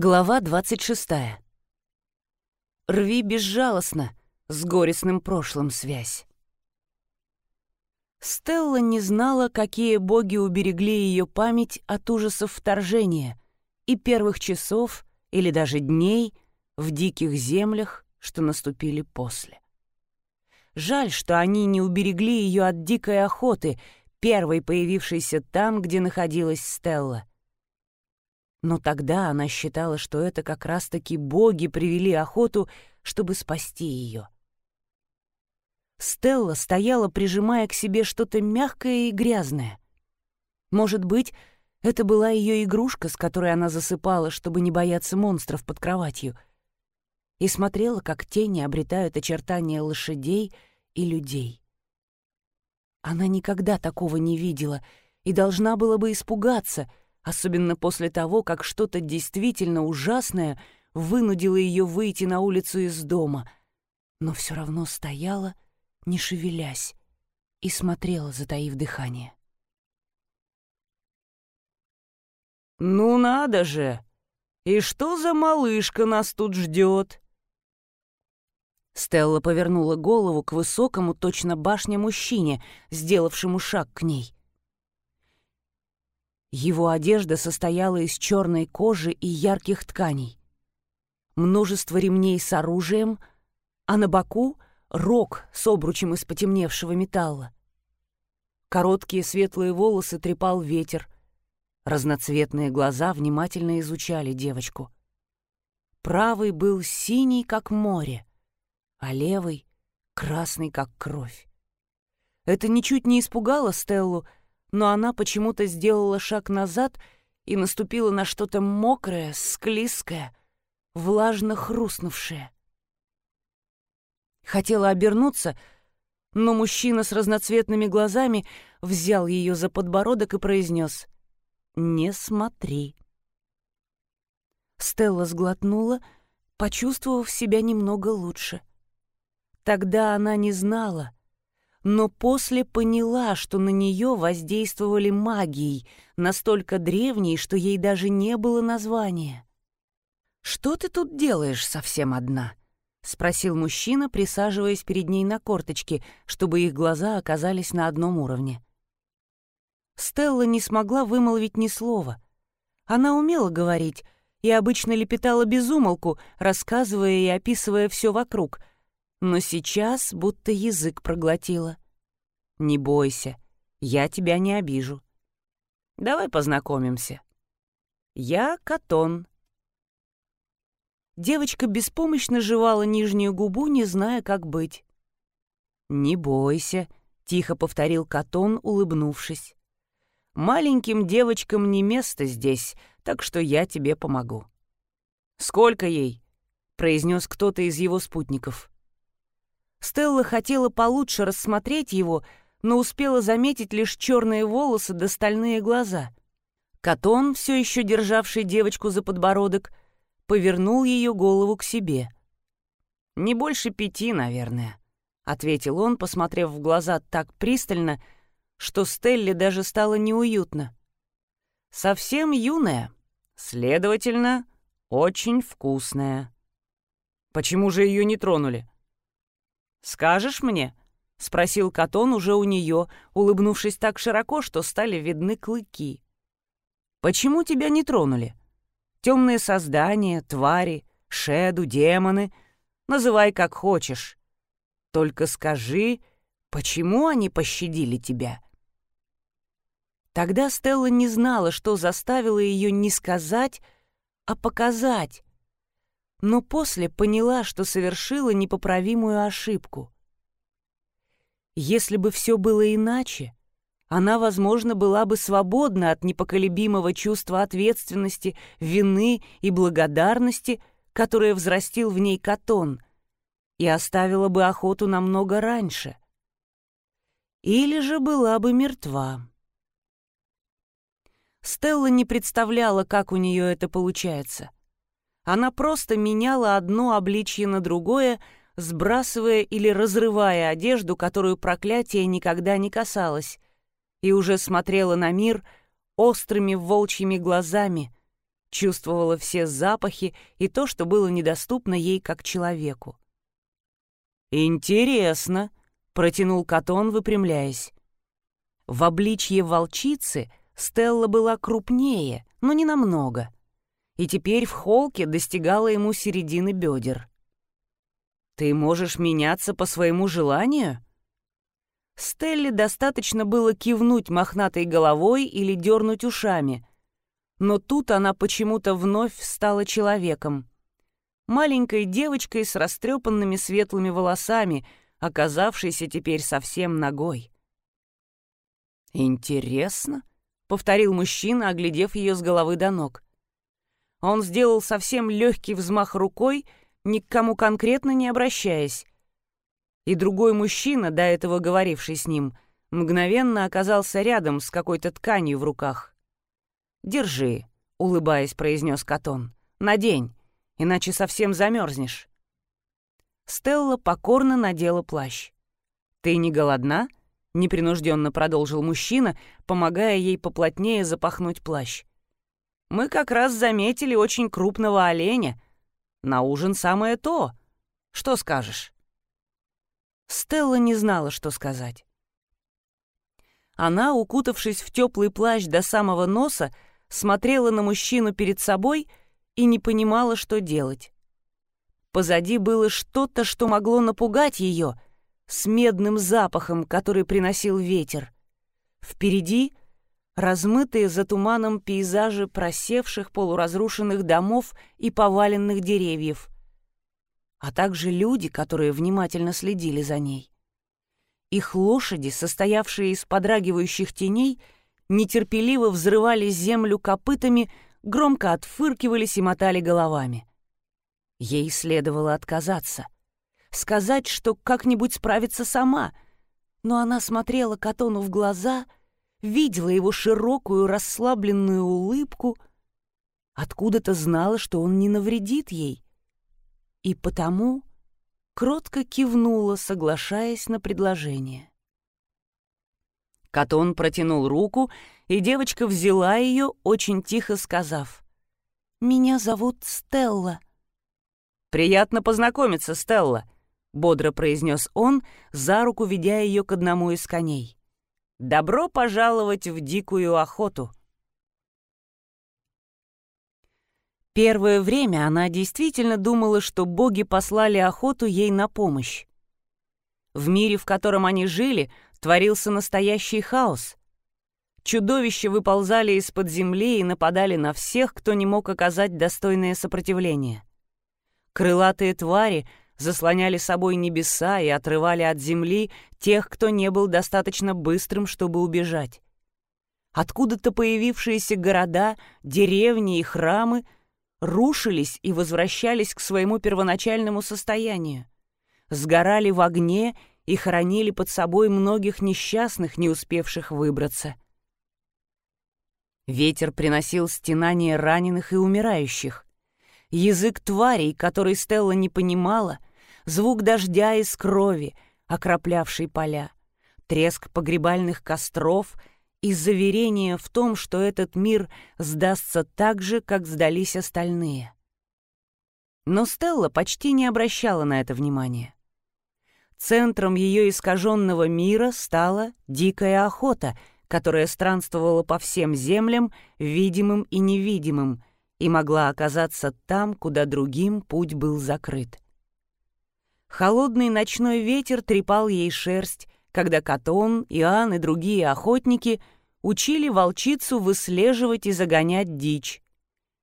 Глава 26. Рви безжалостно, с горестным прошлым связь. Стелла не знала, какие боги уберегли ее память от ужасов вторжения и первых часов или даже дней в диких землях, что наступили после. Жаль, что они не уберегли ее от дикой охоты, первой появившейся там, где находилась Стелла. Но тогда она считала, что это как раз-таки боги привели охоту, чтобы спасти ее. Стелла стояла, прижимая к себе что-то мягкое и грязное. Может быть, это была ее игрушка, с которой она засыпала, чтобы не бояться монстров под кроватью, и смотрела, как тени обретают очертания лошадей и людей. Она никогда такого не видела и должна была бы испугаться — особенно после того, как что-то действительно ужасное вынудило ее выйти на улицу из дома, но все равно стояла, не шевелясь, и смотрела, затаив дыхание. «Ну надо же! И что за малышка нас тут ждет?» Стелла повернула голову к высокому, точно башне мужчине, сделавшему шаг к ней. Его одежда состояла из черной кожи и ярких тканей. Множество ремней с оружием, а на боку — рог с обручем из потемневшего металла. Короткие светлые волосы трепал ветер. Разноцветные глаза внимательно изучали девочку. Правый был синий, как море, а левый — красный, как кровь. Это ничуть не испугало Стеллу, но она почему-то сделала шаг назад и наступила на что-то мокрое, склизкое, влажно хрустнувшее. Хотела обернуться, но мужчина с разноцветными глазами взял ее за подбородок и произнес «Не смотри». Стелла сглотнула, почувствовав себя немного лучше. Тогда она не знала, но после поняла, что на нее воздействовали магией, настолько древней, что ей даже не было названия. «Что ты тут делаешь совсем одна?» — спросил мужчина, присаживаясь перед ней на корточки, чтобы их глаза оказались на одном уровне. Стелла не смогла вымолвить ни слова. Она умела говорить и обычно лепетала безумолку, рассказывая и описывая все вокруг, но сейчас будто язык проглотила. «Не бойся, я тебя не обижу. Давай познакомимся. Я Катон». Девочка беспомощно жевала нижнюю губу, не зная, как быть. «Не бойся», — тихо повторил Катон, улыбнувшись. «Маленьким девочкам не место здесь, так что я тебе помогу». «Сколько ей?» — произнес кто-то из его спутников. Стелла хотела получше рассмотреть его, но успела заметить лишь черные волосы да стальные глаза. Катон, все еще державший девочку за подбородок, повернул ее голову к себе. «Не больше пяти, наверное», — ответил он, посмотрев в глаза так пристально, что Стелле даже стало неуютно. «Совсем юная, следовательно, очень вкусная». «Почему же ее не тронули?» «Скажешь мне?» — спросил Катон уже у нее, улыбнувшись так широко, что стали видны клыки. «Почему тебя не тронули? Темные создания, твари, шеду, демоны. Называй как хочешь. Только скажи, почему они пощадили тебя?» Тогда Стелла не знала, что заставило ее не сказать, а показать, но после поняла, что совершила непоправимую ошибку. Если бы все было иначе, она, возможно, была бы свободна от непоколебимого чувства ответственности, вины и благодарности, которое взрастил в ней Катон, и оставила бы охоту намного раньше. Или же была бы мертва. Стелла не представляла, как у нее это получается — она просто меняла одно обличье на другое, сбрасывая или разрывая одежду, которую проклятие никогда не касалось, и уже смотрела на мир острыми волчьими глазами, чувствовала все запахи и то, что было недоступно ей как человеку. «Интересно», — протянул Катон, выпрямляясь. В обличье волчицы Стелла была крупнее, но не намного, и теперь в холке достигала ему середины бедер. «Ты можешь меняться по своему желанию?» Стелле достаточно было кивнуть мохнатой головой или дернуть ушами, но тут она почему-то вновь стала человеком. Маленькой девочкой с растрепанными светлыми волосами, оказавшейся теперь совсем ногой. «Интересно», — повторил мужчина, оглядев ее с головы до ног. Он сделал совсем легкий взмах рукой, ни к кому конкретно не обращаясь. И другой мужчина, до этого говоривший с ним, мгновенно оказался рядом с какой-то тканью в руках. «Держи», — улыбаясь, произнес Катон. «Надень, иначе совсем замерзнешь». Стелла покорно надела плащ. «Ты не голодна?» — непринужденно продолжил мужчина, помогая ей поплотнее запахнуть плащ. «Мы как раз заметили очень крупного оленя. На ужин самое то. Что скажешь?» Стелла не знала, что сказать. Она, укутавшись в теплый плащ до самого носа, смотрела на мужчину перед собой и не понимала, что делать. Позади было что-то, что могло напугать ее, с медным запахом, который приносил ветер. Впереди размытые за туманом пейзажи просевших полуразрушенных домов и поваленных деревьев, а также люди, которые внимательно следили за ней. Их лошади, состоявшие из подрагивающих теней, — нетерпеливо взрывали землю копытами, громко отфыркивались и мотали головами. Ей следовало отказаться. Сказать, что как-нибудь справится сама. Но она смотрела Катону в глаза, видела его широкую расслабленную улыбку, откуда-то знала, что он не навредит ей. И потому кротко кивнула, соглашаясь на предложение. Катон протянул руку, и девочка взяла ее, очень тихо сказав. «Меня зовут Стелла». «Приятно познакомиться, Стелла», — бодро произнес он, за руку ведя ее к одному из коней. «Добро пожаловать в дикую охоту». Первое время она действительно думала, что боги послали охоту ей на помощь. В мире, в котором они жили, творился настоящий хаос. Чудовища выползали из-под земли и нападали на всех, кто не мог оказать достойное сопротивление. Крылатые твари заслоняли собой небеса и отрывали от земли тех, кто не был достаточно быстрым, чтобы убежать. Откуда-то появившиеся города, деревни и храмы рушились и возвращались к своему первоначальному состоянию. Сгорали в огне и хоронили под собой многих несчастных, не успевших выбраться. Ветер приносил стенания раненых и умирающих. Язык тварей, который Стелла не понимала, звук дождя из крови, окроплявший поля, треск погребальных костров и заверение в том, что этот мир сдастся так же, как сдались остальные. Но Стелла почти не обращала на это внимания. Центром ее искаженного мира стала дикая охота, которая странствовала по всем землям, видимым и невидимым, и могла оказаться там, куда другим путь был закрыт. Холодный ночной ветер трепал ей шерсть, когда Катон, Иоанн и другие охотники учили волчицу выслеживать и загонять дичь.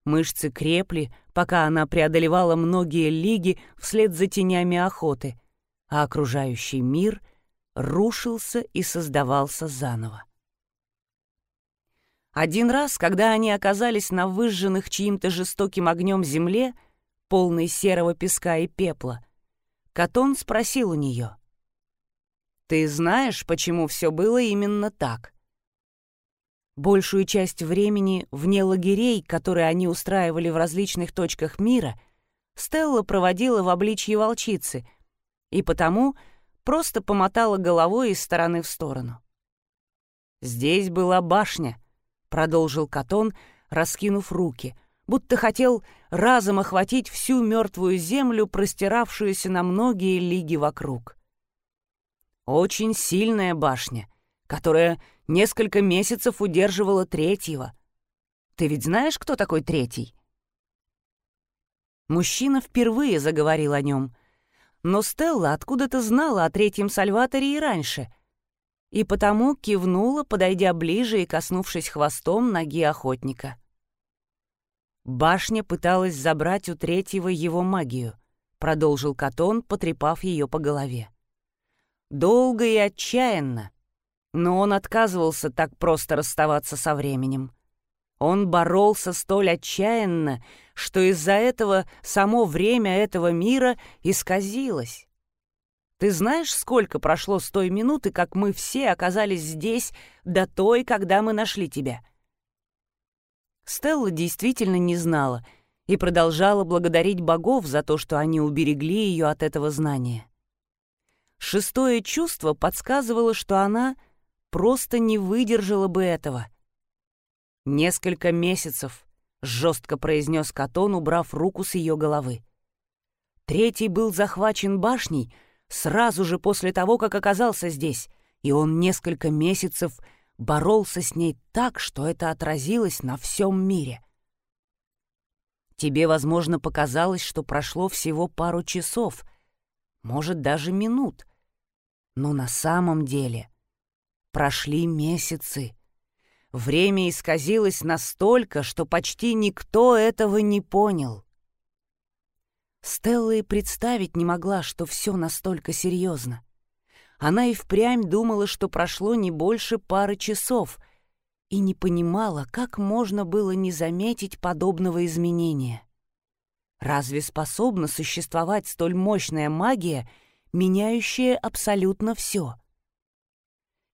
Мышцы крепли, пока она преодолевала многие лиги вслед за тенями охоты — а окружающий мир рушился и создавался заново. Один раз, когда они оказались на выжженных чьим-то жестоким огнем земле, полной серого песка и пепла, Катон спросил у нее. «Ты знаешь, почему все было именно так?» Большую часть времени вне лагерей, которые они устраивали в различных точках мира, Стелла проводила в обличье волчицы, и потому просто помотала головой из стороны в сторону. «Здесь была башня», — продолжил Катон, раскинув руки, будто хотел разом охватить всю мертвую землю, простиравшуюся на многие лиги вокруг. Очень сильная башня, которая несколько месяцев удерживала третьего. Ты ведь знаешь, кто такой третий? Мужчина впервые заговорил о нем, но Стелла откуда-то знала о третьем Сальваторе и раньше, и потому кивнула, подойдя ближе и коснувшись хвостом ноги охотника. Башня пыталась забрать у третьего его магию, продолжил Катон, потрепав ее по голове. Долго и отчаянно, но он отказывался так просто расставаться со временем. Он боролся столь отчаянно, что из-за этого само время этого мира исказилось. Ты знаешь, сколько прошло с той минуты, как мы все оказались здесь, до той, когда мы нашли тебя?» Стелла действительно не знала и продолжала благодарить богов за то, что они уберегли ее от этого знания. Шестое чувство подсказывало, что она просто не выдержала бы этого. «Несколько месяцев», — жестко произнес Катон, убрав руку с ее головы. Третий был захвачен башней сразу же после того, как оказался здесь, и он несколько месяцев боролся с ней так, что это отразилось на всем мире. Тебе, возможно, показалось, что прошло всего пару часов, может, даже минут. Но на самом деле прошли месяцы. Время исказилось настолько, что почти никто этого не понял. Стелла и представить не могла, что все настолько серьезно. Она и впрямь думала, что прошло не больше пары часов, и не понимала, как можно было не заметить подобного изменения. Разве способна существовать столь мощная магия, меняющая абсолютно все?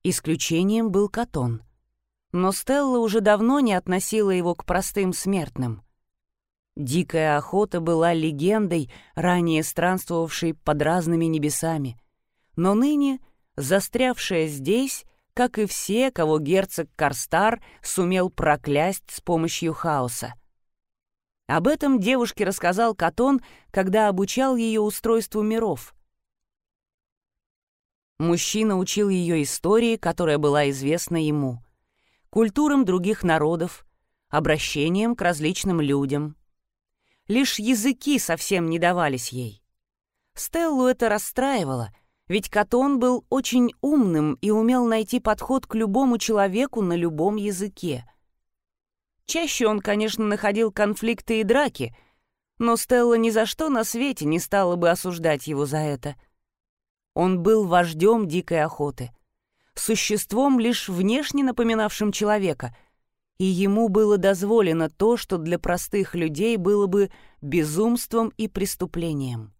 Исключением был Катон — но Стелла уже давно не относила его к простым смертным. Дикая охота была легендой, ранее странствовавшей под разными небесами, но ныне застрявшая здесь, как и все, кого герцог Карстар сумел проклясть с помощью хаоса. Об этом девушке рассказал Катон, когда обучал ее устройству миров. Мужчина учил ее истории, которая была известна ему — культурам других народов, обращением к различным людям. Лишь языки совсем не давались ей. Стеллу это расстраивало, ведь Катон был очень умным и умел найти подход к любому человеку на любом языке. Чаще он, конечно, находил конфликты и драки, но Стелла ни за что на свете не стала бы осуждать его за это. Он был вождем дикой охоты — существом, лишь внешне напоминавшим человека, и ему было дозволено то, что для простых людей было бы безумством и преступлением.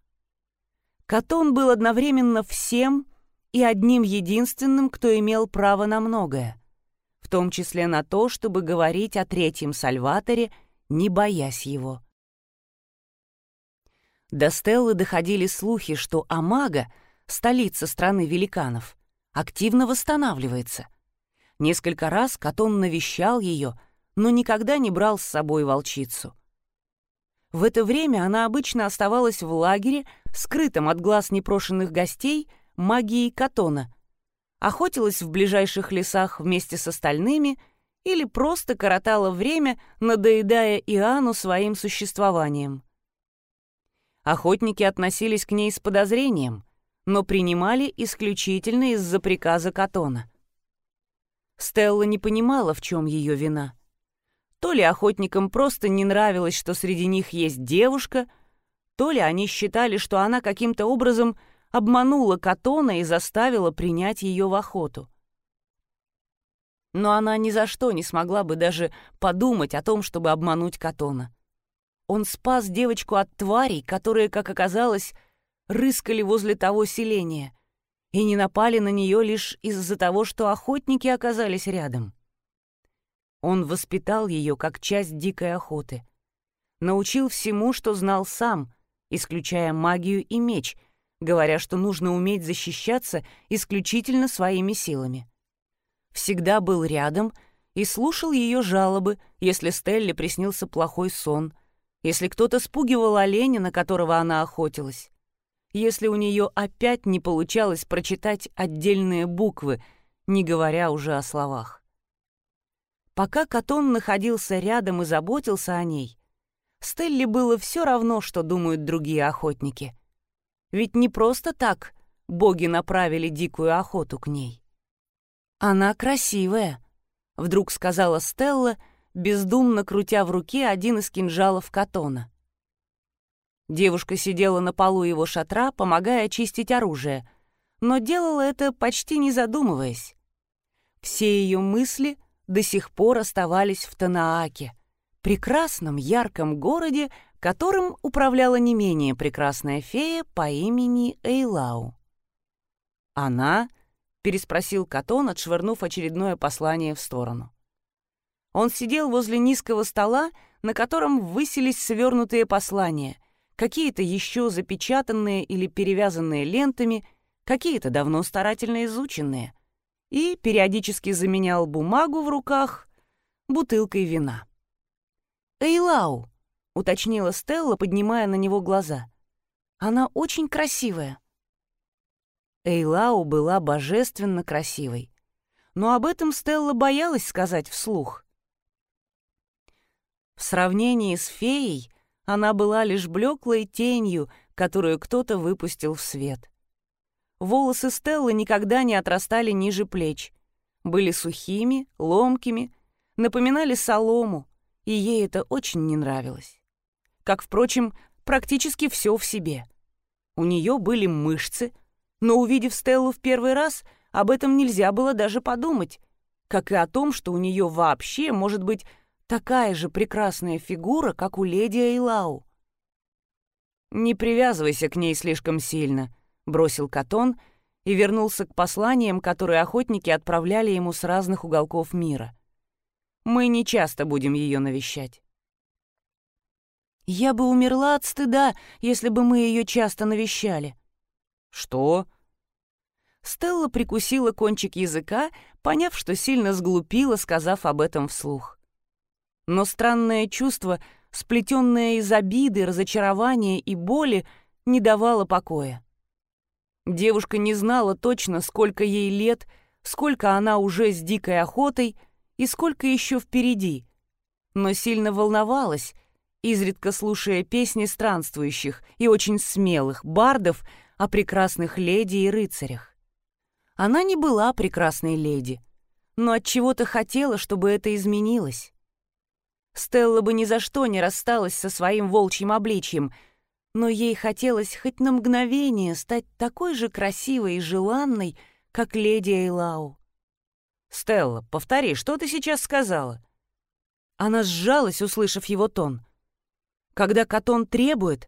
Катон был одновременно всем и одним единственным, кто имел право на многое, в том числе на то, чтобы говорить о третьем Сальваторе, не боясь его. До Стеллы доходили слухи, что Амага, столица страны великанов, активно восстанавливается. Несколько раз Катон навещал ее, но никогда не брал с собой волчицу. В это время она обычно оставалась в лагере, скрытом от глаз непрошенных гостей, магией Катона, охотилась в ближайших лесах вместе с остальными или просто коротала время, надоедая Иоанну своим существованием. Охотники относились к ней с подозрением — но принимали исключительно из-за приказа Катона. Стелла не понимала, в чем ее вина. То ли охотникам просто не нравилось, что среди них есть девушка, то ли они считали, что она каким-то образом обманула Катона и заставила принять ее в охоту. Но она ни за что не смогла бы даже подумать о том, чтобы обмануть Катона. Он спас девочку от тварей, которые, как оказалось, рыскали возле того селения и не напали на нее лишь из-за того, что охотники оказались рядом. Он воспитал ее как часть дикой охоты, научил всему, что знал сам, исключая магию и меч, говоря, что нужно уметь защищаться исключительно своими силами. Всегда был рядом и слушал ее жалобы, если Стелле приснился плохой сон, если кто-то спугивал оленя, на которого она охотилась, если у нее опять не получалось прочитать отдельные буквы, не говоря уже о словах. Пока Катон находился рядом и заботился о ней, Стелле было все равно, что думают другие охотники. Ведь не просто так боги направили дикую охоту к ней. «Она красивая», — вдруг сказала Стелла, бездумно крутя в руке один из кинжалов Катона. Девушка сидела на полу его шатра, помогая очистить оружие, но делала это почти не задумываясь. Все ее мысли до сих пор оставались в Танааке, прекрасном ярком городе, которым управляла не менее прекрасная фея по имени Эйлау. Она — переспросил Катон, отшвырнув очередное послание в сторону. Он сидел возле низкого стола, на котором высились свернутые послания, какие-то еще запечатанные или перевязанные лентами, какие-то давно старательно изученные, и периодически заменял бумагу в руках бутылкой вина. «Эйлау», — уточнила Стелла, поднимая на него глаза. «Она очень красивая». Эйлау была божественно красивой. Но об этом Стелла боялась сказать вслух. В сравнении с феей она была лишь блеклой тенью, которую кто-то выпустил в свет. Волосы Стеллы никогда не отрастали ниже плеч, были сухими, ломкими, напоминали солому, и ей это очень не нравилось. Как, впрочем, практически все в себе. У нее были мышцы, но увидев Стеллу в первый раз, об этом нельзя было даже подумать, как и о том, что у нее вообще может быть такая же прекрасная фигура, как у леди Эйлау. «Не привязывайся к ней слишком сильно», — бросил Катон и вернулся к посланиям, которые охотники отправляли ему с разных уголков мира. «Мы не часто будем ее навещать». «Я бы умерла от стыда, если бы мы ее часто навещали», «Что?» Стелла прикусила кончик языка, поняв, что сильно сглупила, сказав об этом вслух. Но странное чувство, сплетенное из обиды, разочарования и боли, не давало покоя. Девушка не знала точно, сколько ей лет, сколько она уже с дикой охотой и сколько еще впереди, но сильно волновалась, изредка слушая песни странствующих и очень смелых бардов, о прекрасных леди и рыцарях. Она не была прекрасной леди, но от чего то хотела, чтобы это изменилось. Стелла бы ни за что не рассталась со своим волчьим обличьем, но ей хотелось хоть на мгновение стать такой же красивой и желанной, как леди Эйлау. «Стелла, повтори, что ты сейчас сказала?» Она сжалась, услышав его тон. Когда Катон требует,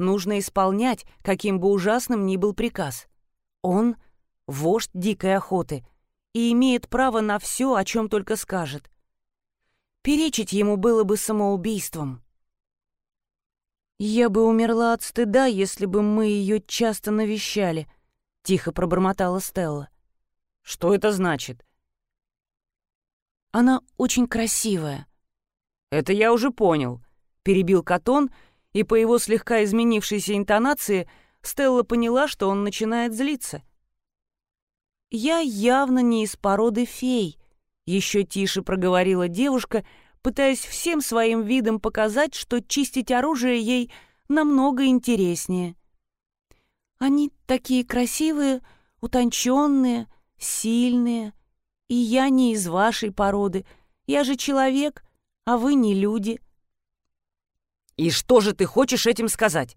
Нужно исполнять, каким бы ужасным ни был приказ. Он — вождь дикой охоты и имеет право на все, о чем только скажет. Перечить ему было бы самоубийством. «Я бы умерла от стыда, если бы мы ее часто навещали», — тихо пробормотала Стелла. «Что это значит?» «Она очень красивая». «Это я уже понял», — перебил Катон — и по его слегка изменившейся интонации Стелла поняла, что он начинает злиться. «Я явно не из породы фей», — еще тише проговорила девушка, пытаясь всем своим видом показать, что чистить оружие ей намного интереснее. «Они такие красивые, утонченные, сильные, и я не из вашей породы, я же человек, а вы не люди». «И что же ты хочешь этим сказать?»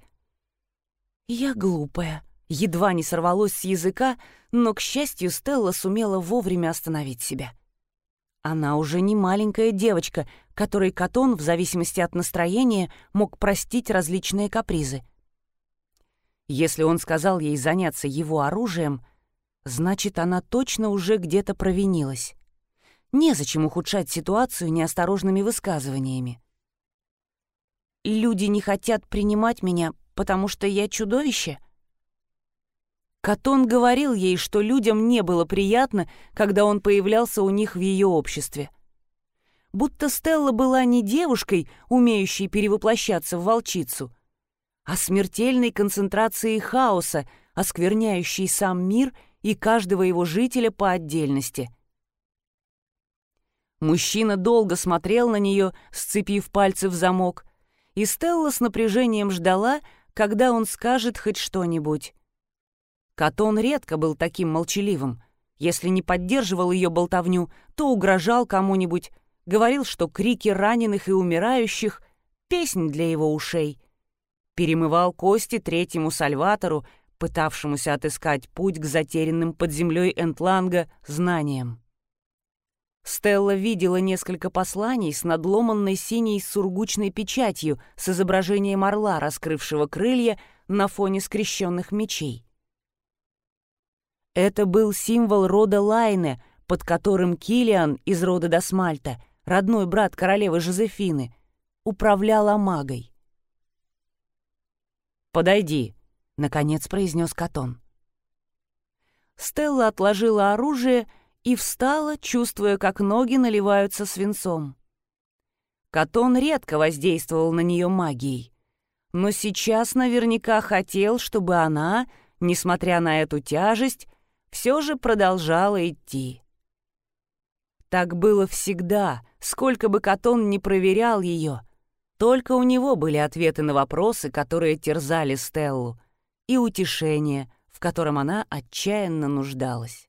«Я глупая», едва не сорвалось с языка, но, к счастью, Стелла сумела вовремя остановить себя. Она уже не маленькая девочка, которой Катон, в зависимости от настроения, мог простить различные капризы. Если он сказал ей заняться его оружием, значит, она точно уже где-то провинилась. Незачем ухудшать ситуацию неосторожными высказываниями. Люди не хотят принимать меня, потому что я чудовище? Катон говорил ей, что людям не было приятно, когда он появлялся у них в ее обществе. будто Стелла была не девушкой, умеющей перевоплощаться в волчицу, а смертельной концентрацией хаоса, оскверняющей сам мир и каждого его жителя по отдельности. Мужчина долго смотрел на нее, сцепив пальцы в замок, и Стелла с напряжением ждала, когда он скажет хоть что-нибудь. Катон редко был таким молчаливым. Если не поддерживал ее болтовню, то угрожал кому-нибудь, говорил, что крики раненых и умирающих — песнь для его ушей. Перемывал кости третьему Сальватору, пытавшемуся отыскать путь к затерянным под землей Энтланга знаниям. Стелла видела несколько посланий с надломанной синей сургучной печатью с изображением орла, раскрывшего крылья на фоне скрещенных мечей. Это был символ рода Лайне, под которым Килиан из рода Досмальта, родной брат королевы Жозефины, управлял Амагой. «Подойди», — наконец произнес Катон. Стелла отложила оружие и встала, чувствуя, как ноги наливаются свинцом. Катон редко воздействовал на нее магией, но сейчас наверняка хотел, чтобы она, несмотря на эту тяжесть, все же продолжала идти. Так было всегда, сколько бы Катон не проверял ее. Только у него были ответы на вопросы, которые терзали Стеллу, и утешение, в котором она отчаянно нуждалась.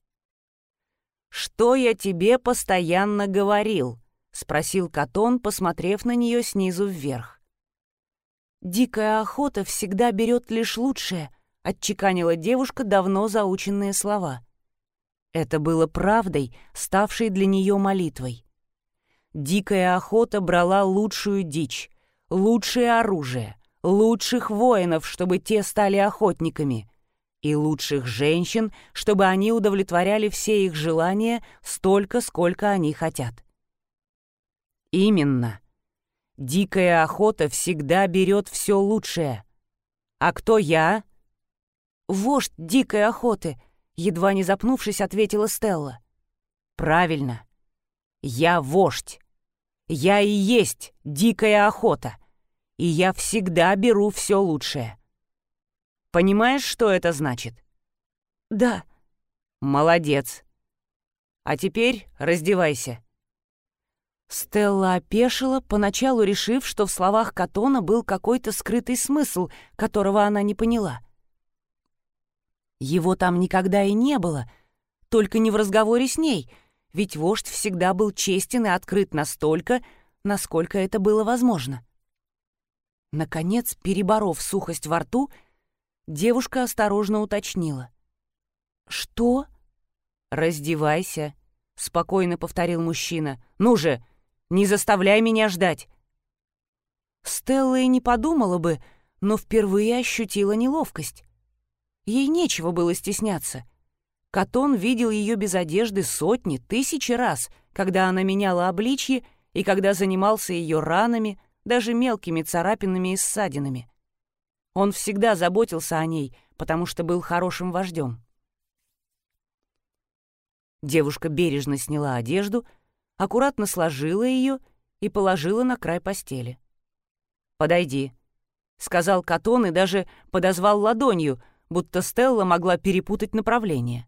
«Что я тебе постоянно говорил?» — спросил Катон, посмотрев на нее снизу вверх. «Дикая охота всегда берет лишь лучшее», — отчеканила девушка давно заученные слова. Это было правдой, ставшей для нее молитвой. Дикая охота брала лучшую дичь, лучшее оружие, лучших воинов, чтобы те стали охотниками — и лучших женщин, чтобы они удовлетворяли все их желания столько, сколько они хотят. Именно. Дикая охота всегда берет все лучшее. А кто я? Вождь дикой охоты, едва не запнувшись, ответила Стелла. Правильно. Я вождь. Я и есть дикая охота. И я всегда беру все лучшее. Понимаешь, что это значит?» «Да». «Молодец. А теперь раздевайся». Стелла опешила, поначалу решив, что в словах Катона был какой-то скрытый смысл, которого она не поняла. Его там никогда и не было, только не в разговоре с ней, ведь вождь всегда был честен и открыт настолько, насколько это было возможно. Наконец, переборов сухость во рту, Девушка осторожно уточнила. «Что?» «Раздевайся», — спокойно повторил мужчина. «Ну же, не заставляй меня ждать!» Стелла и не подумала бы, но впервые ощутила неловкость. Ей нечего было стесняться. Катон видел ее без одежды сотни, тысячи раз, когда она меняла обличье и когда занимался ее ранами, даже мелкими царапинами и ссадинами. Он всегда заботился о ней, потому что был хорошим вождем. Девушка бережно сняла одежду, аккуратно сложила ее и положила на край постели. «Подойди», — сказал Катон и даже подозвал ладонью, будто Стелла могла перепутать направление.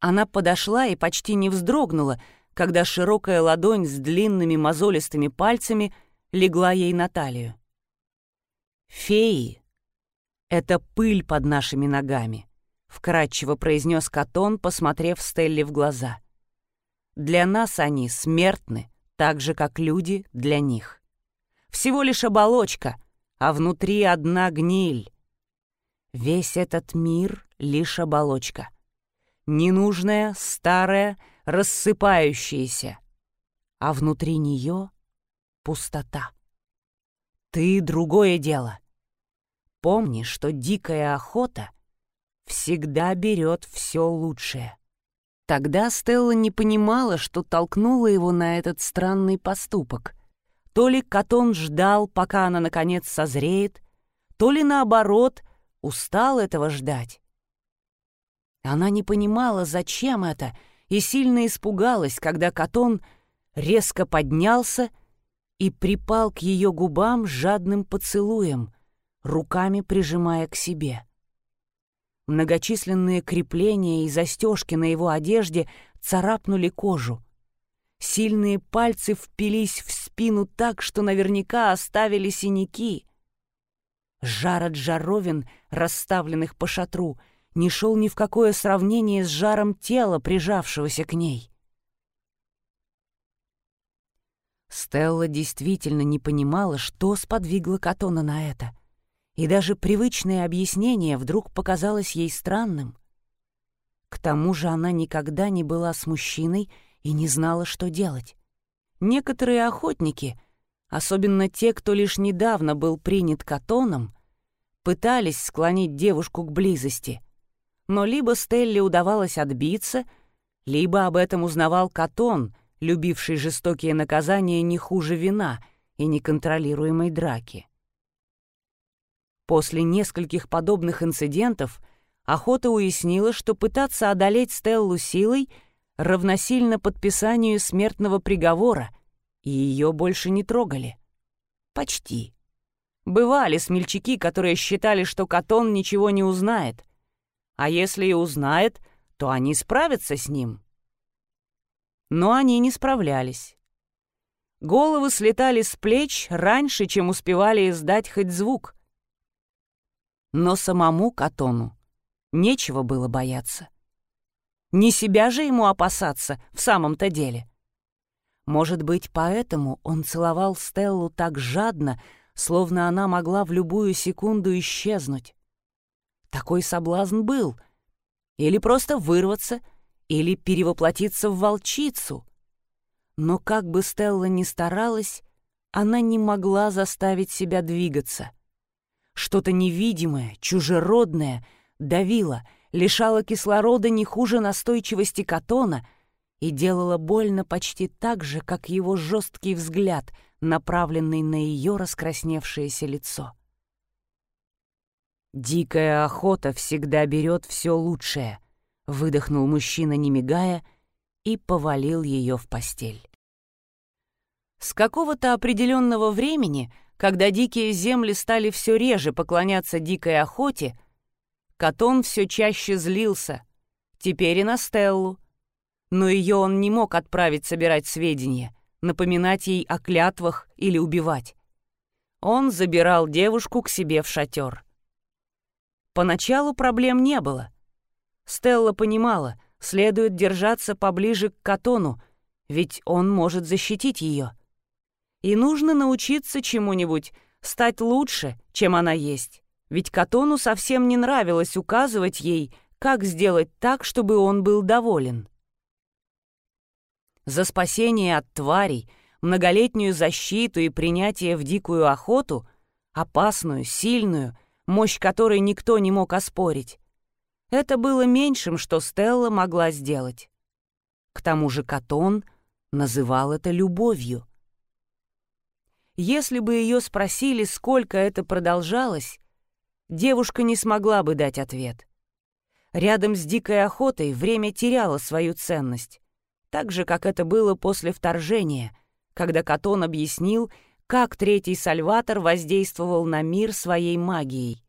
Она подошла и почти не вздрогнула, когда широкая ладонь с длинными мозолистыми пальцами легла ей на талию. «Феи — это пыль под нашими ногами», — вкратчиво произнес Катон, посмотрев Стелле в глаза. «Для нас они смертны, так же, как люди для них. Всего лишь оболочка, а внутри одна гниль. Весь этот мир — лишь оболочка. Ненужная, старая, рассыпающаяся. А внутри нее — пустота. Ты — другое дело. Помни, что дикая охота всегда берет все лучшее. Тогда Стелла не понимала, что толкнула его на этот странный поступок. То ли Катон ждал, пока она наконец созреет, то ли наоборот, устал этого ждать. Она не понимала, зачем это, и сильно испугалась, когда Катон резко поднялся и припал к ее губам жадным поцелуем, руками прижимая к себе. Многочисленные крепления и застежки на его одежде царапнули кожу. Сильные пальцы впились в спину так, что наверняка оставили синяки. Жар от жаровин, расставленных по шатру, не шел ни в какое сравнение с жаром тела, прижавшегося к ней. Стелла действительно не понимала, что сподвигло Катона на это, и даже привычное объяснение вдруг показалось ей странным. К тому же она никогда не была с мужчиной и не знала, что делать. Некоторые охотники, особенно те, кто лишь недавно был принят Катоном, пытались склонить девушку к близости, но либо Стелле удавалось отбиться, либо об этом узнавал Катон — любивший жестокие наказания не хуже вина и неконтролируемой драки. После нескольких подобных инцидентов охота уяснила, что пытаться одолеть Стеллу силой равносильно подписанию смертного приговора, и ее больше не трогали. Почти. Бывали смельчаки, которые считали, что Катон ничего не узнает. А если и узнает, то они справятся с ним — но они не справлялись. Головы слетали с плеч раньше, чем успевали издать хоть звук. Но самому Катону нечего было бояться. Не себя же ему опасаться в самом-то деле. Может быть, поэтому он целовал Стеллу так жадно, словно она могла в любую секунду исчезнуть. Такой соблазн был. Или просто вырваться — или перевоплотиться в волчицу. Но как бы Стелла ни старалась, она не могла заставить себя двигаться. Что-то невидимое, чужеродное давило, лишало кислорода не хуже настойчивости катона и делало больно почти так же, как его жесткий взгляд, направленный на ее раскрасневшееся лицо. Дикая охота всегда берет все лучшее — выдохнул мужчина, не мигая, и повалил ее в постель. С какого-то определенного времени, когда дикие земли стали все реже поклоняться дикой охоте, Катон все чаще злился, теперь и на Стеллу. Но ее он не мог отправить собирать сведения, напоминать ей о клятвах или убивать. Он забирал девушку к себе в шатер. Поначалу проблем не было — Стелла понимала, следует держаться поближе к Катону, ведь он может защитить ее. И нужно научиться чему-нибудь, стать лучше, чем она есть. Ведь Катону совсем не нравилось указывать ей, как сделать так, чтобы он был доволен. За спасение от тварей, многолетнюю защиту и принятие в дикую охоту, опасную, сильную, мощь которой никто не мог оспорить, это было меньшим, что Стелла могла сделать. К тому же Катон называл это любовью. Если бы ее спросили, сколько это продолжалось, девушка не смогла бы дать ответ. Рядом с дикой охотой время теряло свою ценность, так же, как это было после вторжения, когда Катон объяснил, как третий Сальватор воздействовал на мир своей магией.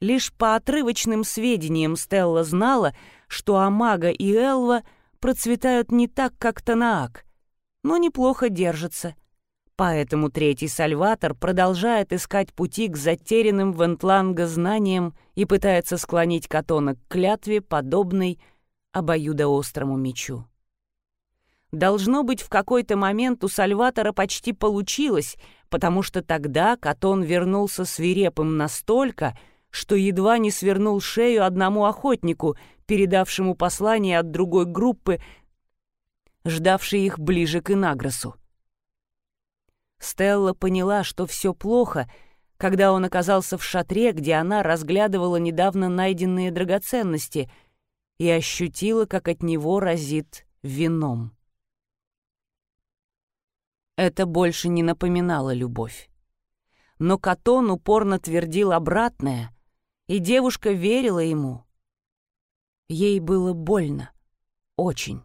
Лишь по отрывочным сведениям Стелла знала, что Амага и Элва процветают не так, как Танаак, но неплохо держатся. Поэтому третий Сальватор продолжает искать пути к затерянным в Энтланга знаниям и пытается склонить Катона к клятве, подобной обоюдоострому мечу. Должно быть, в какой-то момент у Сальватора почти получилось, потому что тогда Катон вернулся свирепым настолько, что едва не свернул шею одному охотнику, передавшему послание от другой группы, ждавшей их ближе к Инагросу. Стелла поняла, что все плохо, когда он оказался в шатре, где она разглядывала недавно найденные драгоценности, и ощутила, как от него разит вином. Это больше не напоминало любовь. Но Катон упорно твердил обратное, и девушка верила ему. Ей было больно. Очень.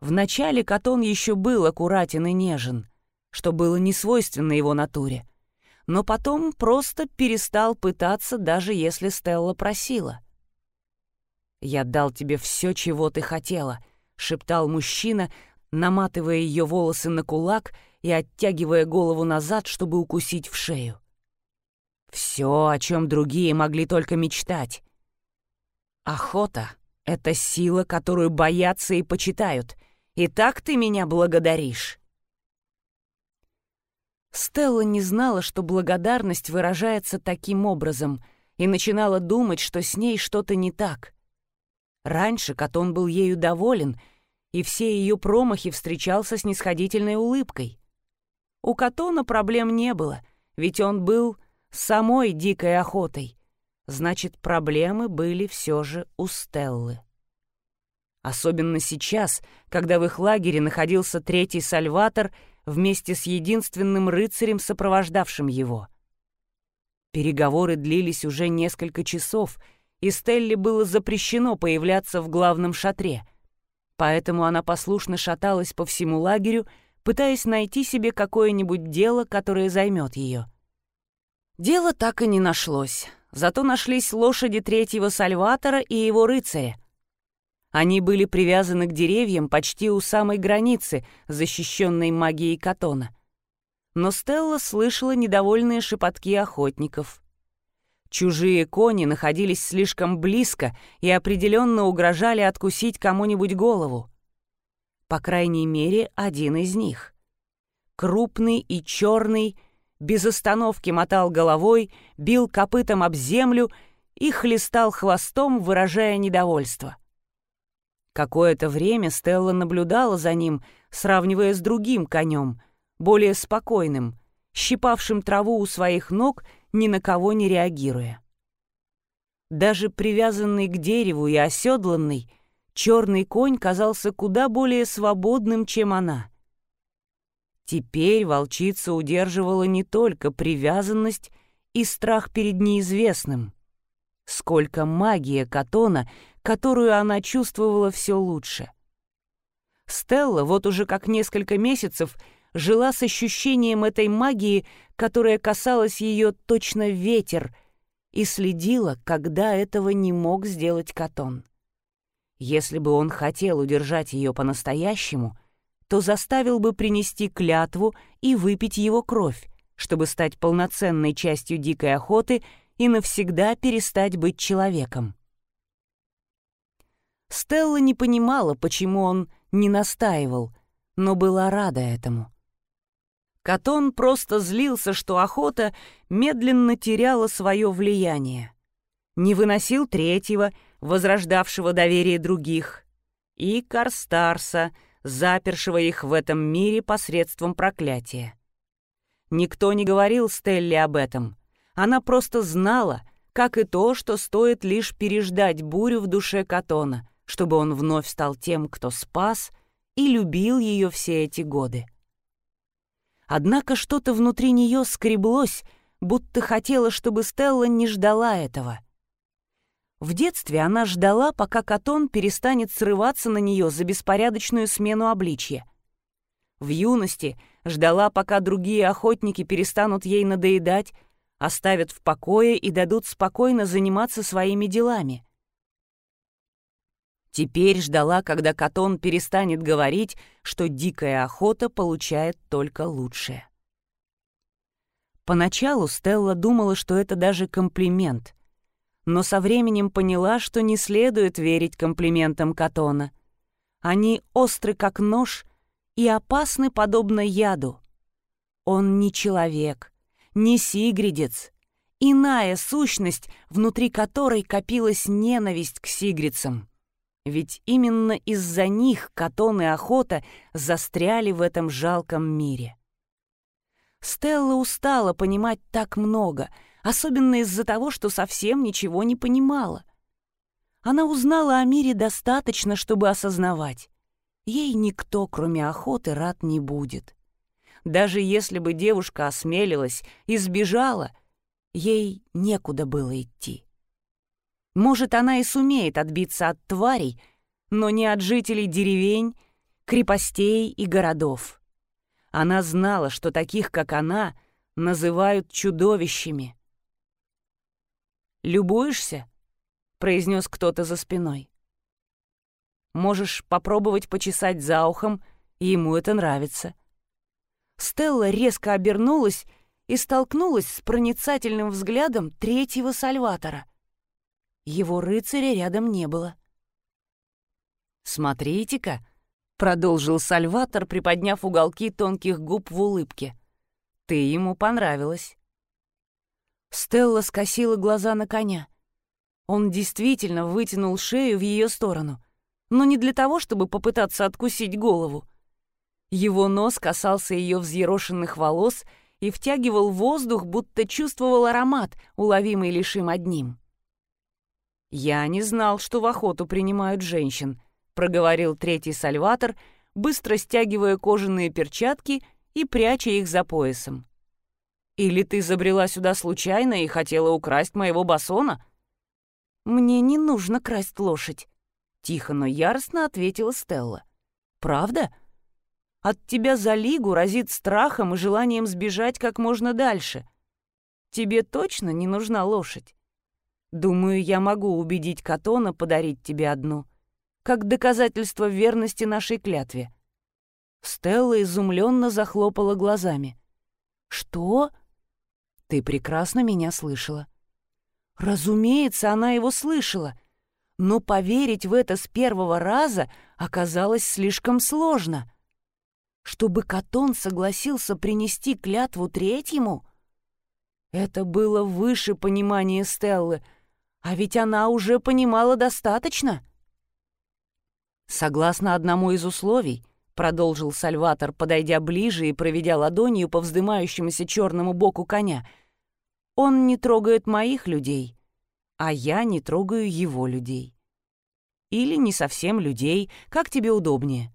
Вначале Катон еще был аккуратен и нежен, что было не свойственно его натуре, но потом просто перестал пытаться, даже если Стелла просила. «Я дал тебе все, чего ты хотела», — шептал мужчина, наматывая ее волосы на кулак и оттягивая голову назад, чтобы укусить в шею. Все, о чем другие могли только мечтать. Охота — это сила, которую боятся и почитают. И так ты меня благодаришь. Стелла не знала, что благодарность выражается таким образом, и начинала думать, что с ней что-то не так. Раньше Катон был ею доволен, и все ее промахи встречался с нисходительной улыбкой. У Катона проблем не было, ведь он был самой дикой охотой. Значит, проблемы были все же у Стеллы. Особенно сейчас, когда в их лагере находился третий Сальватор вместе с единственным рыцарем, сопровождавшим его. Переговоры длились уже несколько часов, и Стелле было запрещено появляться в главном шатре. Поэтому она послушно шаталась по всему лагерю, пытаясь найти себе какое-нибудь дело, которое займет ее. Дело так и не нашлось, зато нашлись лошади третьего Сальватора и его рыцаря. Они были привязаны к деревьям почти у самой границы, защищенной магией Катона. Но Стелла слышала недовольные шепотки охотников. Чужие кони находились слишком близко и определенно угрожали откусить кому-нибудь голову. По крайней мере, один из них. Крупный и черный — без остановки мотал головой, бил копытом об землю и хлестал хвостом, выражая недовольство. Какое-то время Стелла наблюдала за ним, сравнивая с другим конем, более спокойным, щипавшим траву у своих ног, ни на кого не реагируя. Даже привязанный к дереву и оседланный, черный конь казался куда более свободным, чем она. Теперь волчица удерживала не только привязанность и страх перед неизвестным, сколько магия Катона, которую она чувствовала все лучше. Стелла вот уже как несколько месяцев жила с ощущением этой магии, которая касалась ее точно ветер, и следила, когда этого не мог сделать Катон. Если бы он хотел удержать ее по-настоящему, то заставил бы принести клятву и выпить его кровь, чтобы стать полноценной частью дикой охоты и навсегда перестать быть человеком. Стелла не понимала, почему он не настаивал, но была рада этому. Катон просто злился, что охота медленно теряла свое влияние. Не выносил третьего, возрождавшего доверие других, и Карстарса — запершего их в этом мире посредством проклятия. Никто не говорил Стелле об этом. Она просто знала, как и то, что стоит лишь переждать бурю в душе Катона, чтобы он вновь стал тем, кто спас и любил ее все эти годы. Однако что-то внутри нее скреблось, будто хотела, чтобы Стелла не ждала этого — в детстве она ждала, пока Катон перестанет срываться на нее за беспорядочную смену обличья. В юности ждала, пока другие охотники перестанут ей надоедать, оставят в покое и дадут спокойно заниматься своими делами. Теперь ждала, когда Катон перестанет говорить, что дикая охота получает только лучшее. Поначалу Стелла думала, что это даже комплимент — но со временем поняла, что не следует верить комплиментам Катона. Они остры, как нож, и опасны, подобно яду. Он не человек, не сигридец, иная сущность, внутри которой копилась ненависть к сигрицам. Ведь именно из-за них Катон и Охота застряли в этом жалком мире. Стелла устала понимать так много — особенно из-за того, что совсем ничего не понимала. Она узнала о мире достаточно, чтобы осознавать. Ей никто, кроме охоты, рад не будет. Даже если бы девушка осмелилась и сбежала, ей некуда было идти. Может, она и сумеет отбиться от тварей, но не от жителей деревень, крепостей и городов. Она знала, что таких, как она, называют чудовищами. «Любуешься?» — произнес кто-то за спиной. «Можешь попробовать почесать за ухом, ему это нравится». Стелла резко обернулась и столкнулась с проницательным взглядом третьего Сальватора. Его рыцаря рядом не было. «Смотрите-ка», — продолжил Сальватор, приподняв уголки тонких губ в улыбке. «Ты ему понравилась». Стелла скосила глаза на коня. Он действительно вытянул шею в ее сторону, но не для того, чтобы попытаться откусить голову. Его нос касался ее взъерошенных волос и втягивал воздух, будто чувствовал аромат, уловимый лишь им одним. «Я не знал, что в охоту принимают женщин», — проговорил третий сальватор, быстро стягивая кожаные перчатки и пряча их за поясом. «Или ты забрела сюда случайно и хотела украсть моего басона?» «Мне не нужно красть лошадь», — тихо, но яростно ответила Стелла. «Правда? От тебя за лигу разит страхом и желанием сбежать как можно дальше. Тебе точно не нужна лошадь? Думаю, я могу убедить Катона подарить тебе одну» как доказательство верности нашей клятве. Стелла изумленно захлопала глазами. «Что?» «Ты прекрасно меня слышала». Разумеется, она его слышала, но поверить в это с первого раза оказалось слишком сложно. Чтобы Катон согласился принести клятву третьему? Это было выше понимания Стеллы, а ведь она уже понимала достаточно. «Согласно одному из условий», — продолжил Сальватор, подойдя ближе и проведя ладонью по вздымающемуся черному боку коня, «он не трогает моих людей, а я не трогаю его людей. Или не совсем людей, как тебе удобнее.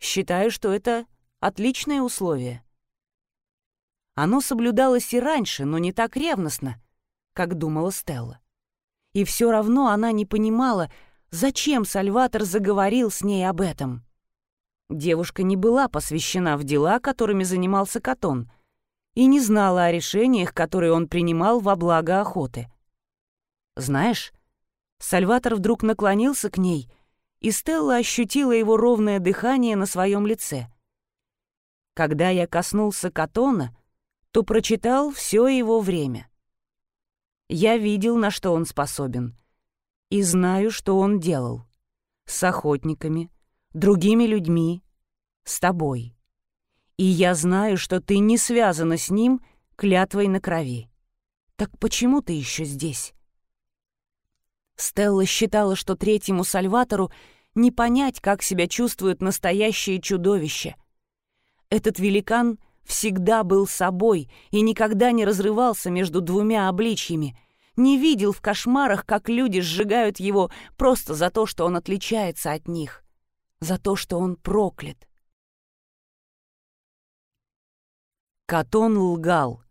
Считаю, что это отличное условие». Оно соблюдалось и раньше, но не так ревностно, как думала Стелла. И все равно она не понимала, Зачем Сальватор заговорил с ней об этом? Девушка не была посвящена в дела, которыми занимался Катон, и не знала о решениях, которые он принимал во благо охоты. «Знаешь...» Сальватор вдруг наклонился к ней, и Стелла ощутила его ровное дыхание на своем лице. Когда я коснулся Катона, то прочитал все его время. Я видел, на что он способен — и знаю, что он делал. С охотниками, другими людьми, с тобой. И я знаю, что ты не связана с ним клятвой на крови. Так почему ты еще здесь?» Стелла считала, что третьему Сальватору не понять, как себя чувствует настоящее чудовище. Этот великан всегда был собой и никогда не разрывался между двумя обличьями, не видел в кошмарах, как люди сжигают его просто за то, что он отличается от них, за то, что он проклят. Катон лгал,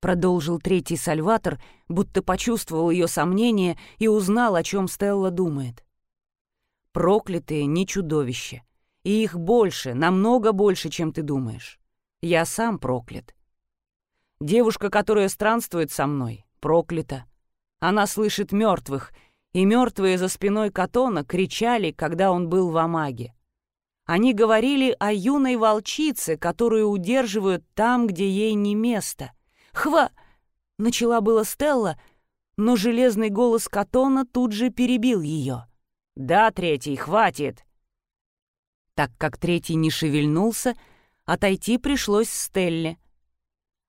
продолжил третий Сальватор, будто почувствовал ее сомнение и узнал, о чем Стелла думает. Проклятые не чудовища, и их больше, намного больше, чем ты думаешь. Я сам проклят. Девушка, которая странствует со мной, проклята. Она слышит мертвых, и мертвые за спиной Катона кричали, когда он был в Амаге. Они говорили о юной волчице, которую удерживают там, где ей не место. «Хва!» — начала была Стелла, но железный голос Катона тут же перебил ее. «Да, третий, хватит!» Так как третий не шевельнулся, отойти пришлось Стелле.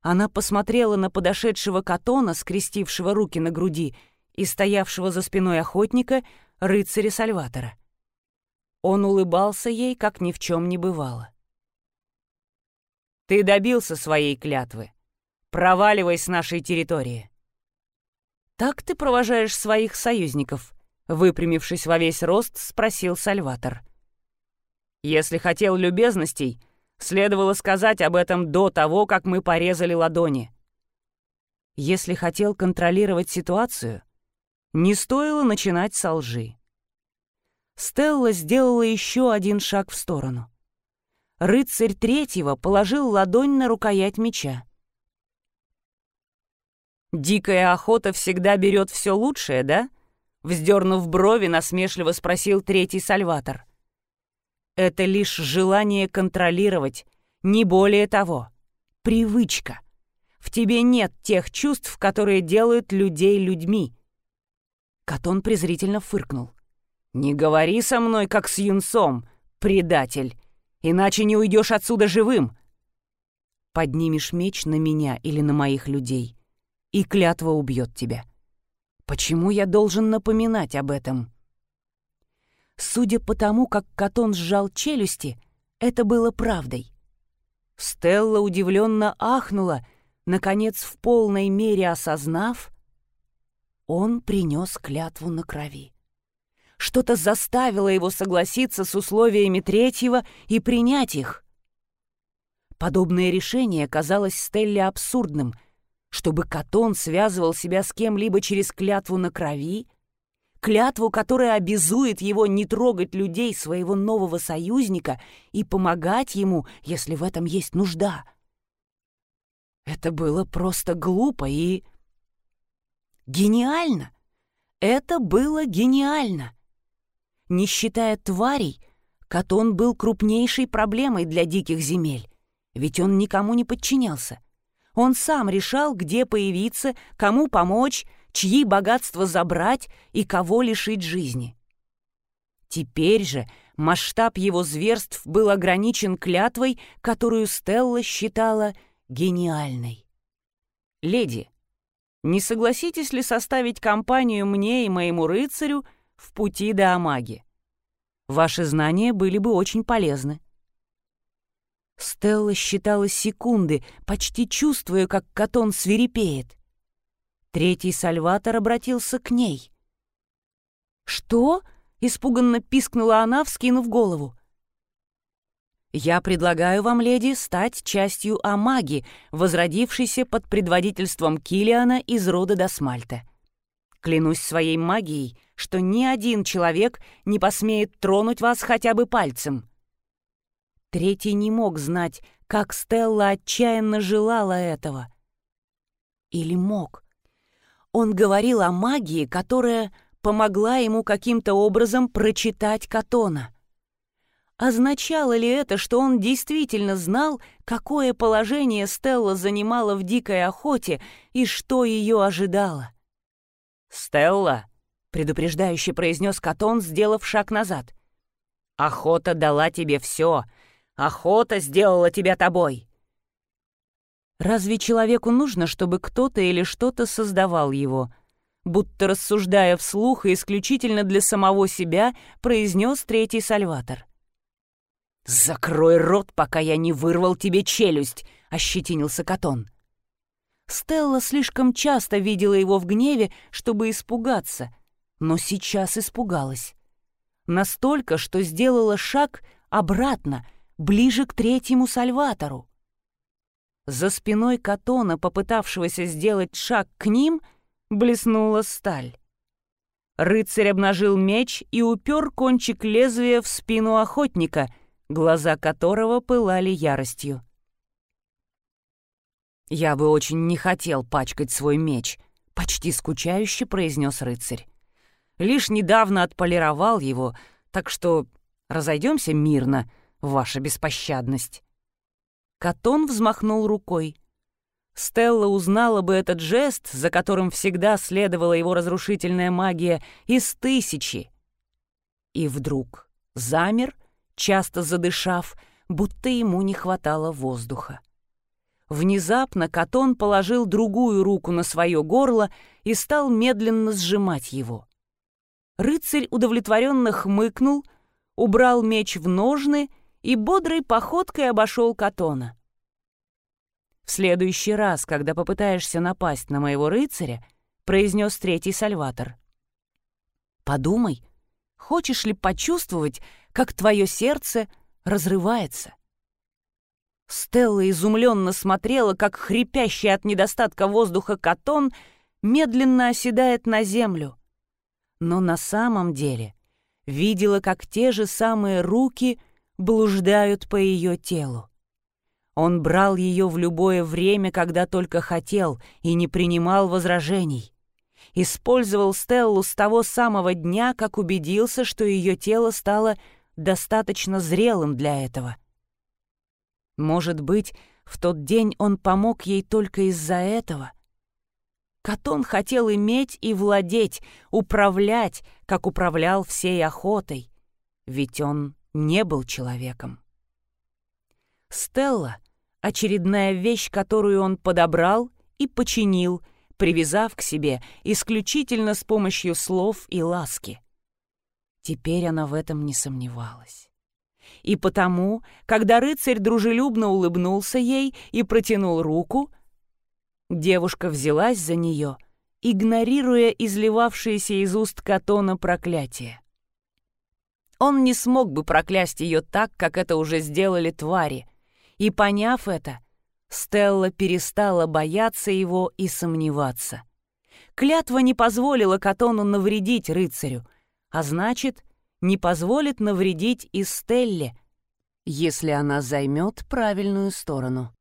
Она посмотрела на подошедшего Катона, скрестившего руки на груди, и стоявшего за спиной охотника, рыцаря Сальватора. Он улыбался ей, как ни в чем не бывало. «Ты добился своей клятвы. Проваливай с нашей территории». «Так ты провожаешь своих союзников?» Выпрямившись во весь рост, спросил Сальватор. «Если хотел любезностей, Следовало сказать об этом до того, как мы порезали ладони. Если хотел контролировать ситуацию, не стоило начинать со лжи. Стелла сделала еще один шаг в сторону. Рыцарь третьего положил ладонь на рукоять меча. «Дикая охота всегда берет все лучшее, да?» Вздернув брови, насмешливо спросил третий Сальватор. «Это лишь желание контролировать, не более того. Привычка. В тебе нет тех чувств, которые делают людей людьми». Катон презрительно фыркнул. «Не говори со мной, как с юнцом, предатель, иначе не уйдешь отсюда живым. Поднимешь меч на меня или на моих людей, и клятва убьет тебя». Почему я должен напоминать об этом? Судя по тому, как Катон сжал челюсти, это было правдой. Стелла удивленно ахнула, наконец в полной мере осознав, он принес клятву на крови. Что-то заставило его согласиться с условиями третьего и принять их. Подобное решение казалось Стелле абсурдным — чтобы Катон связывал себя с кем-либо через клятву на крови, клятву, которая обязует его не трогать людей своего нового союзника и помогать ему, если в этом есть нужда. Это было просто глупо и... Гениально! Это было гениально! Не считая тварей, Катон был крупнейшей проблемой для диких земель, ведь он никому не подчинялся. Он сам решал, где появиться, кому помочь, чьи богатства забрать и кого лишить жизни. Теперь же масштаб его зверств был ограничен клятвой, которую Стелла считала гениальной. «Леди, не согласитесь ли составить компанию мне и моему рыцарю в пути до Амаги? Ваши знания были бы очень полезны». Стелла считала секунды, почти чувствуя, как Катон свирепеет. Третий Сальватор обратился к ней. «Что?» — испуганно пискнула она, вскинув голову. «Я предлагаю вам, леди, стать частью Амаги, возродившейся под предводительством Килиана из рода Досмальта. Клянусь своей магией, что ни один человек не посмеет тронуть вас хотя бы пальцем». Третий не мог знать, как Стелла отчаянно желала этого. Или мог? Он говорил о магии, которая помогла ему каким-то образом прочитать Катона. Означало ли это, что он действительно знал, какое положение Стелла занимала в дикой охоте и что ее ожидало? «Стелла», — предупреждающе произнес Катон, сделав шаг назад, — «охота дала тебе все, Охота сделала тебя тобой. Разве человеку нужно, чтобы кто-то или что-то создавал его? Будто рассуждая вслух и исключительно для самого себя, произнес третий Сальватор. «Закрой рот, пока я не вырвал тебе челюсть!» — ощетинился Катон. Стелла слишком часто видела его в гневе, чтобы испугаться, но сейчас испугалась. Настолько, что сделала шаг обратно, ближе к третьему Сальватору. За спиной Катона, попытавшегося сделать шаг к ним, блеснула сталь. Рыцарь обнажил меч и упер кончик лезвия в спину охотника, глаза которого пылали яростью. «Я бы очень не хотел пачкать свой меч», — почти скучающе произнес рыцарь. «Лишь недавно отполировал его, так что разойдемся мирно», — ваша беспощадность». Катон взмахнул рукой. Стелла узнала бы этот жест, за которым всегда следовала его разрушительная магия, из тысячи. И вдруг замер, часто задышав, будто ему не хватало воздуха. Внезапно Катон положил другую руку на свое горло и стал медленно сжимать его. Рыцарь удовлетворенно хмыкнул, убрал меч в ножны и бодрой походкой обошел Катона. «В следующий раз, когда попытаешься напасть на моего рыцаря», — произнес третий Сальватор. «Подумай, хочешь ли почувствовать, как твое сердце разрывается?» Стелла изумленно смотрела, как хрипящий от недостатка воздуха Катон медленно оседает на землю. Но на самом деле видела, как те же самые руки — блуждают по ее телу. Он брал ее в любое время, когда только хотел, и не принимал возражений. Использовал Стеллу с того самого дня, как убедился, что ее тело стало достаточно зрелым для этого. Может быть, в тот день он помог ей только из-за этого? Катон хотел иметь и владеть, управлять, как управлял всей охотой, ведь он не был человеком. Стелла — очередная вещь, которую он подобрал и починил, привязав к себе исключительно с помощью слов и ласки. Теперь она в этом не сомневалась. И потому, когда рыцарь дружелюбно улыбнулся ей и протянул руку, девушка взялась за нее, игнорируя изливавшееся из уст Катона проклятие. Он не смог бы проклясть ее так, как это уже сделали твари. И поняв это, Стелла перестала бояться его и сомневаться. Клятва не позволила Катону навредить рыцарю, а значит, не позволит навредить и Стелле, если она займет правильную сторону.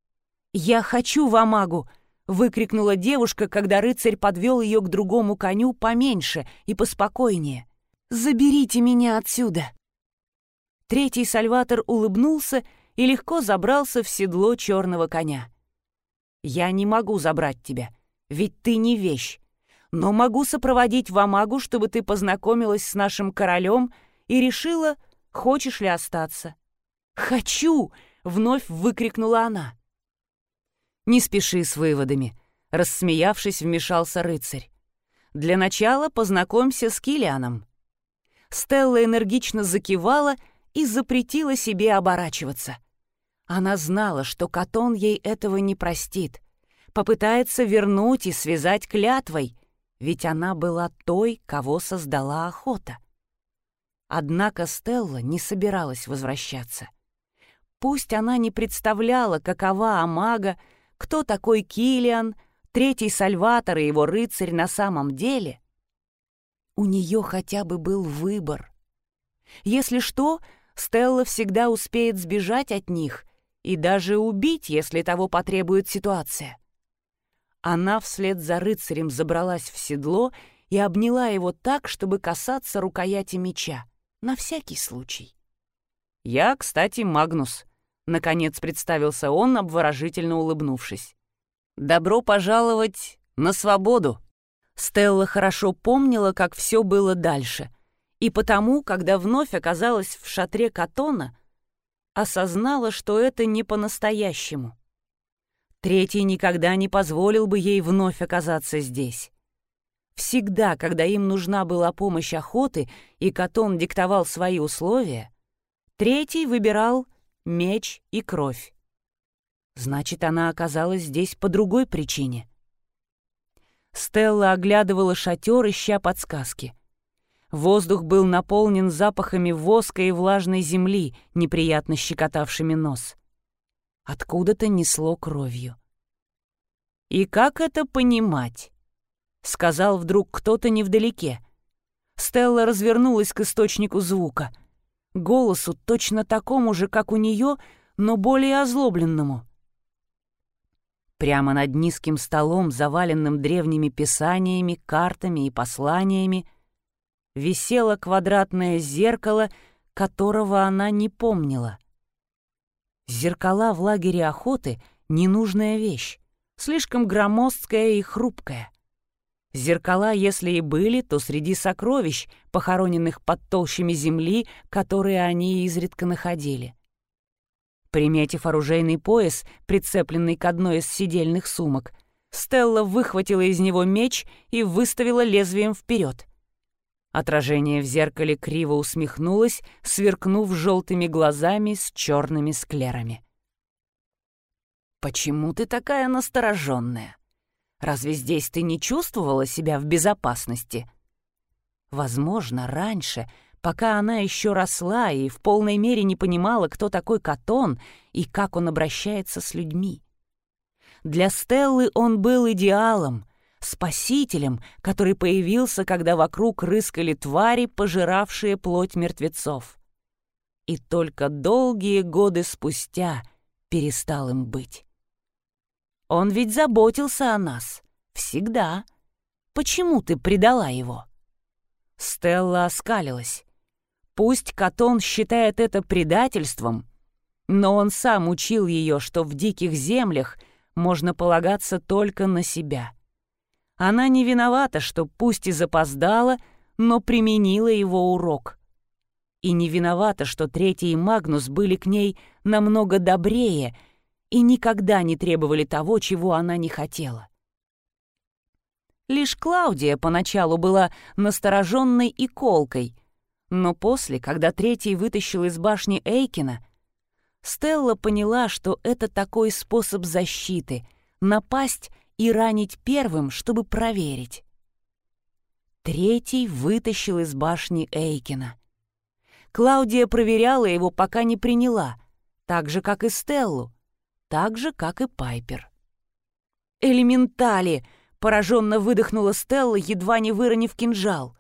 «Я хочу в Амагу!» — выкрикнула девушка, когда рыцарь подвел ее к другому коню поменьше и поспокойнее. Заберите меня отсюда!» Третий Сальватор улыбнулся и легко забрался в седло черного коня. «Я не могу забрать тебя, ведь ты не вещь, но могу сопроводить в Амагу, чтобы ты познакомилась с нашим королем и решила, хочешь ли остаться». «Хочу!» — вновь выкрикнула она. «Не спеши с выводами», — рассмеявшись, вмешался рыцарь. «Для начала познакомься с Килианом. Стелла энергично закивала и запретила себе оборачиваться. Она знала, что Катон ей этого не простит. Попытается вернуть и связать клятвой, ведь она была той, кого создала охота. Однако Стелла не собиралась возвращаться. Пусть она не представляла, какова Амага, кто такой Килиан, третий Сальватор и его рыцарь на самом деле, у нее хотя бы был выбор. Если что, Стелла всегда успеет сбежать от них и даже убить, если того потребует ситуация. Она вслед за рыцарем забралась в седло и обняла его так, чтобы касаться рукояти меча, на всякий случай. «Я, кстати, Магнус», — наконец представился он, обворожительно улыбнувшись. «Добро пожаловать на свободу!» Стелла хорошо помнила, как все было дальше, и потому, когда вновь оказалась в шатре Катона, осознала, что это не по-настоящему. Третий никогда не позволил бы ей вновь оказаться здесь. Всегда, когда им нужна была помощь охоты, и Катон диктовал свои условия, третий выбирал меч и кровь. Значит, она оказалась здесь по другой причине. Стелла оглядывала шатер, ища подсказки. Воздух был наполнен запахами воска и влажной земли, неприятно щекотавшими нос. Откуда-то несло кровью. «И как это понимать?» — сказал вдруг кто-то невдалеке. Стелла развернулась к источнику звука. Голосу точно такому же, как у нее, но более озлобленному — Прямо над низким столом, заваленным древними писаниями, картами и посланиями, висело квадратное зеркало, которого она не помнила. Зеркала в лагере охоты — ненужная вещь, слишком громоздкая и хрупкая. Зеркала, если и были, то среди сокровищ, похороненных под толщами земли, которые они изредка находили. Приметив оружейный пояс, прицепленный к одной из сидельных сумок, Стелла выхватила из него меч и выставила лезвием вперед. Отражение в зеркале криво усмехнулось, сверкнув желтыми глазами с черными склерами. «Почему ты такая настороженная? Разве здесь ты не чувствовала себя в безопасности?» Возможно, раньше пока она еще росла и в полной мере не понимала, кто такой Катон и как он обращается с людьми. Для Стеллы он был идеалом, спасителем, который появился, когда вокруг рыскали твари, пожиравшие плоть мертвецов. и только долгие годы спустя перестал им быть. Он ведь заботился о нас. Всегда. Почему ты предала его?» Стелла оскалилась. Пусть Катон считает это предательством, но он сам учил ее, что в диких землях можно полагаться только на себя. Она не виновата, что пусть и запоздала, но применила его урок. И не виновата, что Третий и Магнус были к ней намного добрее и никогда не требовали того, чего она не хотела. Лишь Клаудия поначалу была настороженной и колкой, но после, когда Третий вытащил из башни Эйкина, Стелла поняла, что это такой способ защиты — напасть и ранить первым, чтобы проверить. Третий вытащил из башни Эйкина. Клаудия проверяла его, пока не приняла, так же, как и Стеллу, так же, как и Пайпер. «Элементали!» — пораженно выдохнула Стелла, едва не выронив кинжал.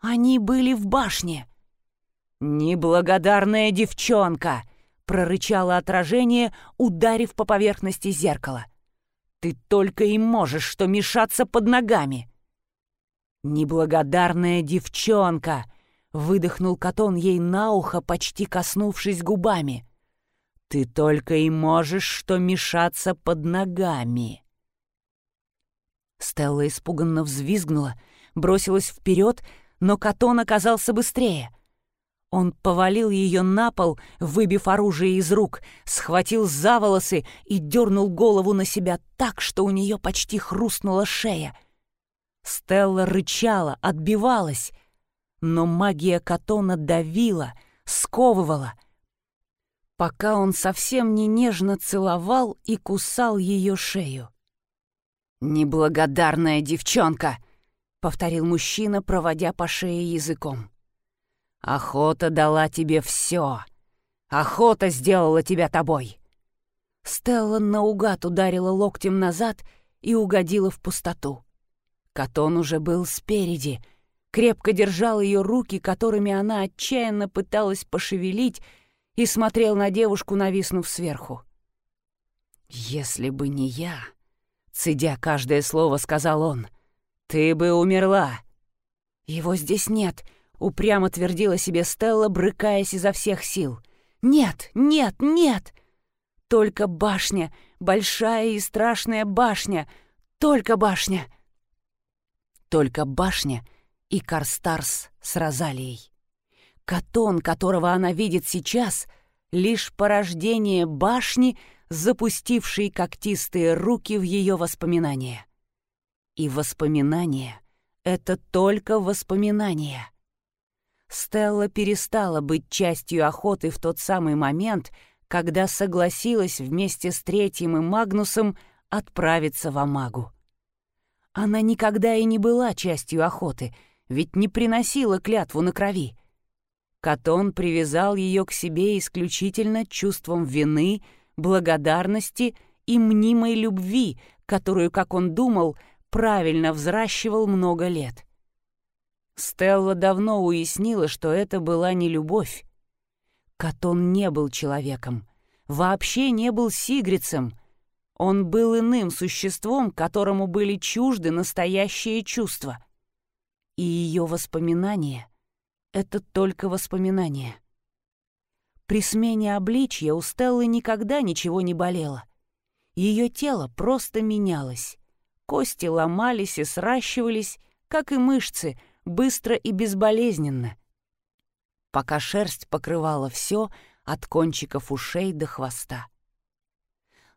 «Они были в башне!» «Неблагодарная девчонка!» — прорычало отражение, ударив по поверхности зеркала. «Ты только и можешь что мешаться под ногами!» «Неблагодарная девчонка!» — выдохнул Катон ей на ухо, почти коснувшись губами. «Ты только и можешь что мешаться под ногами!» Стелла испуганно взвизгнула, бросилась вперед, но Катон оказался быстрее. Он повалил ее на пол, выбив оружие из рук, схватил за волосы и дернул голову на себя так, что у нее почти хрустнула шея — Стелла рычала, отбивалась, но магия Катона давила, сковывала, пока он совсем не нежно целовал и кусал ее шею. «Неблагодарная девчонка!» — повторил мужчина, проводя по шее языком. «Охота дала тебе все. Охота сделала тебя тобой». Стелла наугад ударила локтем назад и угодила в пустоту. Катон уже был спереди, крепко держал ее руки, которыми она отчаянно пыталась пошевелить, и смотрел на девушку, нависнув сверху. «Если бы не я», — цедя каждое слово, сказал он, — «ты бы умерла». «Его здесь нет», — упрямо твердила себе Стелла, брыкаясь изо всех сил. «Нет, нет, нет! Только башня, большая и страшная башня, только башня!» только башня и Карстарс с Розалией. Катон, которого она видит сейчас, лишь порождение башни, запустившей когтистые руки в ее воспоминания. И воспоминания — это только воспоминания. Стелла перестала быть частью охоты в тот самый момент, когда согласилась вместе с Третьим и Магнусом отправиться в Амагу. Она никогда и не была частью охоты, ведь не приносила клятву на крови. Катон привязал ее к себе исключительно чувством вины, благодарности и мнимой любви, которую, как он думал, правильно взращивал много лет. Стелла давно уяснила, что это была не любовь. Катон не был человеком, вообще не был сигрицем — он был иным существом, которому были чужды настоящие чувства. И ее воспоминания — это только воспоминания. При смене обличья у Стеллы никогда ничего не болело. Ее тело просто менялось. Кости ломались и сращивались, как и мышцы, быстро и безболезненно. Пока шерсть покрывала все от кончиков ушей до хвоста.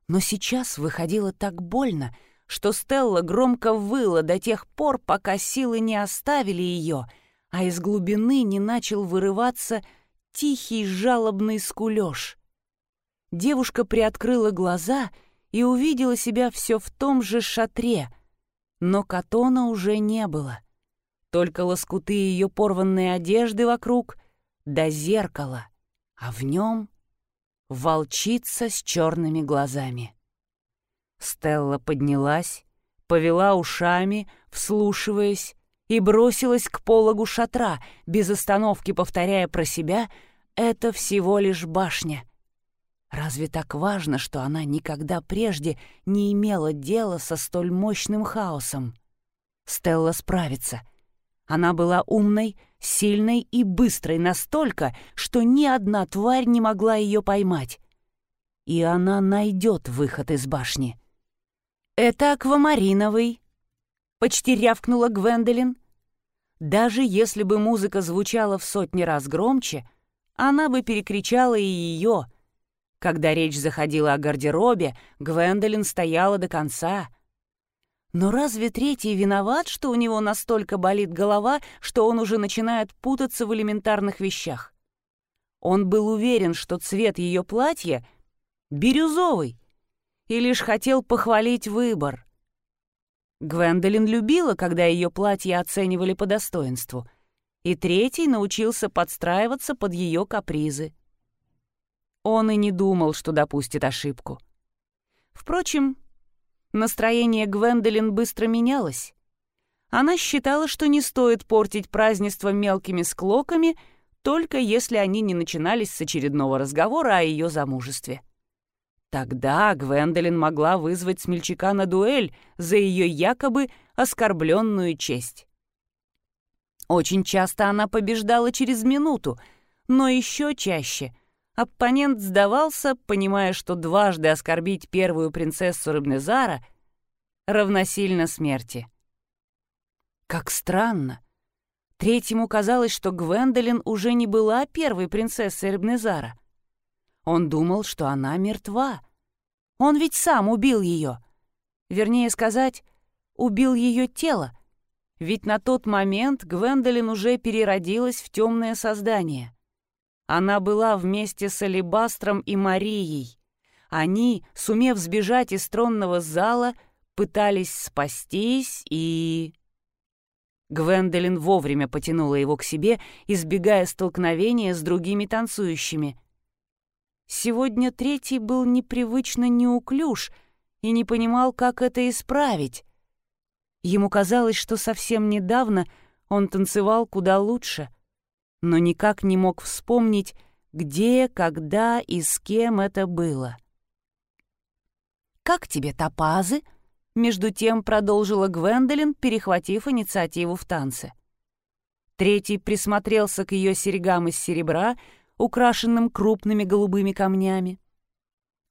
Но сейчас выходило так больно, что Стелла громко выла до тех пор, пока силы не оставили ее, а из глубины не начал вырываться тихий жалобный скулёж. Девушка приоткрыла глаза и увидела себя все в том же шатре, но Катона уже не было. Только лоскуты ее порванной одежды вокруг, до зеркала, а в нем волчица с черными глазами. Стелла поднялась, повела ушами, вслушиваясь, и бросилась к пологу шатра, без остановки повторяя про себя это всего лишь башня. Разве так важно, что она никогда прежде не имела дела со столь мощным хаосом? Стелла справится. Она была умной, сильной и быстрой настолько, что ни одна тварь не могла ее поймать. И она найдет выход из башни. «Это аквамариновый», — почти рявкнула Гвендолин. Даже если бы музыка звучала в сотни раз громче, она бы перекричала и ее. Когда речь заходила о гардеробе, Гвендолин стояла до конца. Но разве третий виноват, что у него настолько болит голова, что он уже начинает путаться в элементарных вещах? Он был уверен, что цвет ее платья — бирюзовый, и лишь хотел похвалить выбор — Гвендолин любила, когда ее платье оценивали по достоинству, и третий научился подстраиваться под ее капризы. Он и не думал, что допустит ошибку. Впрочем, настроение Гвендолин быстро менялось. Она считала, что не стоит портить празднество мелкими склоками, только если они не начинались с очередного разговора о ее замужестве. Тогда Гвендолин могла вызвать смельчака на дуэль за ее якобы оскорбленную честь. Очень часто она побеждала через минуту, но еще чаще оппонент сдавался, понимая, что дважды оскорбить первую принцессу Рыбнезара равносильно смерти. Как странно. Третьему казалось, что Гвендолин уже не была первой принцессой Рыбнезара. Он думал, что она мертва. Он ведь сам убил ее. Вернее сказать, убил ее тело. Ведь на тот момент Гвендолин уже переродилась в темное создание. Она была вместе с Алибастром и Марией. Они, сумев сбежать из тронного зала, пытались спастись и... Гвендолин вовремя потянула его к себе, избегая столкновения с другими танцующими. Сегодня третий был непривычно неуклюж и не понимал, как это исправить. Ему казалось, что совсем недавно он танцевал куда лучше, но никак не мог вспомнить, где, когда и с кем это было. «Как тебе топазы?» — между тем продолжила Гвендолин, перехватив инициативу в танце. Третий присмотрелся к ее серьгам из серебра — украшенным крупными голубыми камнями.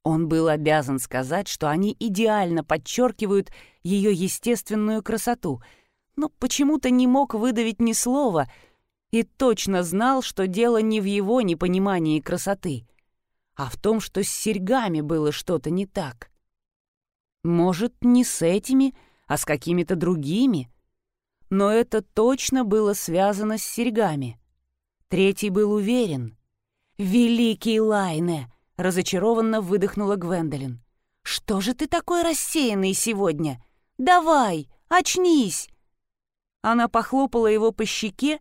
Он был обязан сказать, что они идеально подчеркивают ее естественную красоту, но почему-то не мог выдавить ни слова и точно знал, что дело не в его непонимании красоты, а в том, что с серьгами было что-то не так. Может, не с этими, а с какими-то другими, но это точно было связано с серьгами. Третий был уверен — «Великий Лайне!» — разочарованно выдохнула Гвендолин. «Что же ты такой рассеянный сегодня? Давай, очнись!» Она похлопала его по щеке,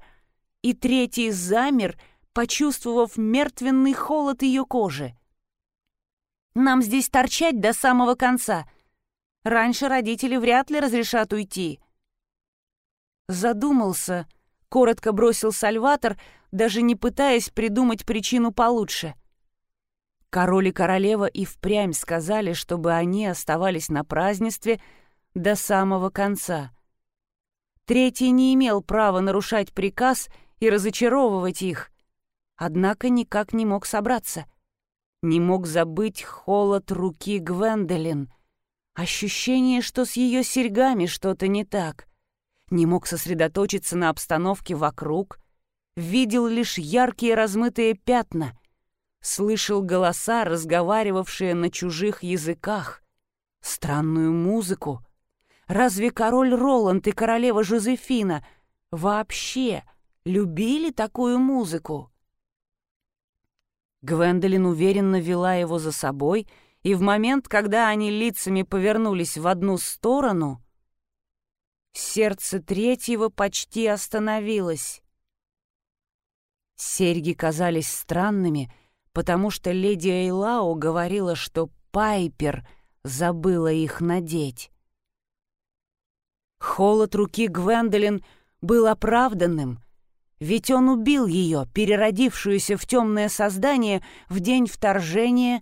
и третий замер, почувствовав мертвенный холод ее кожи. «Нам здесь торчать до самого конца. Раньше родители вряд ли разрешат уйти». Задумался, коротко бросил Сальватор, даже не пытаясь придумать причину получше. Король и королева и впрямь сказали, чтобы они оставались на празднестве до самого конца. Третий не имел права нарушать приказ и разочаровывать их, однако никак не мог собраться. Не мог забыть холод руки Гвендолин, ощущение, что с ее серьгами что-то не так. Не мог сосредоточиться на обстановке вокруг — видел лишь яркие размытые пятна, слышал голоса, разговаривавшие на чужих языках, странную музыку. Разве король Роланд и королева Жозефина? Вообще любили такую музыку? Гвендолин уверенно вела его за собой, и в момент, когда они лицами повернулись в одну сторону, сердце третьего почти остановилось. Серьги казались странными, потому что леди Эйлау говорила, что Пайпер забыла их надеть. Холод руки Гвендолин был оправданным, Ведь он убил ее, переродившуюся в темное создание, в день вторжения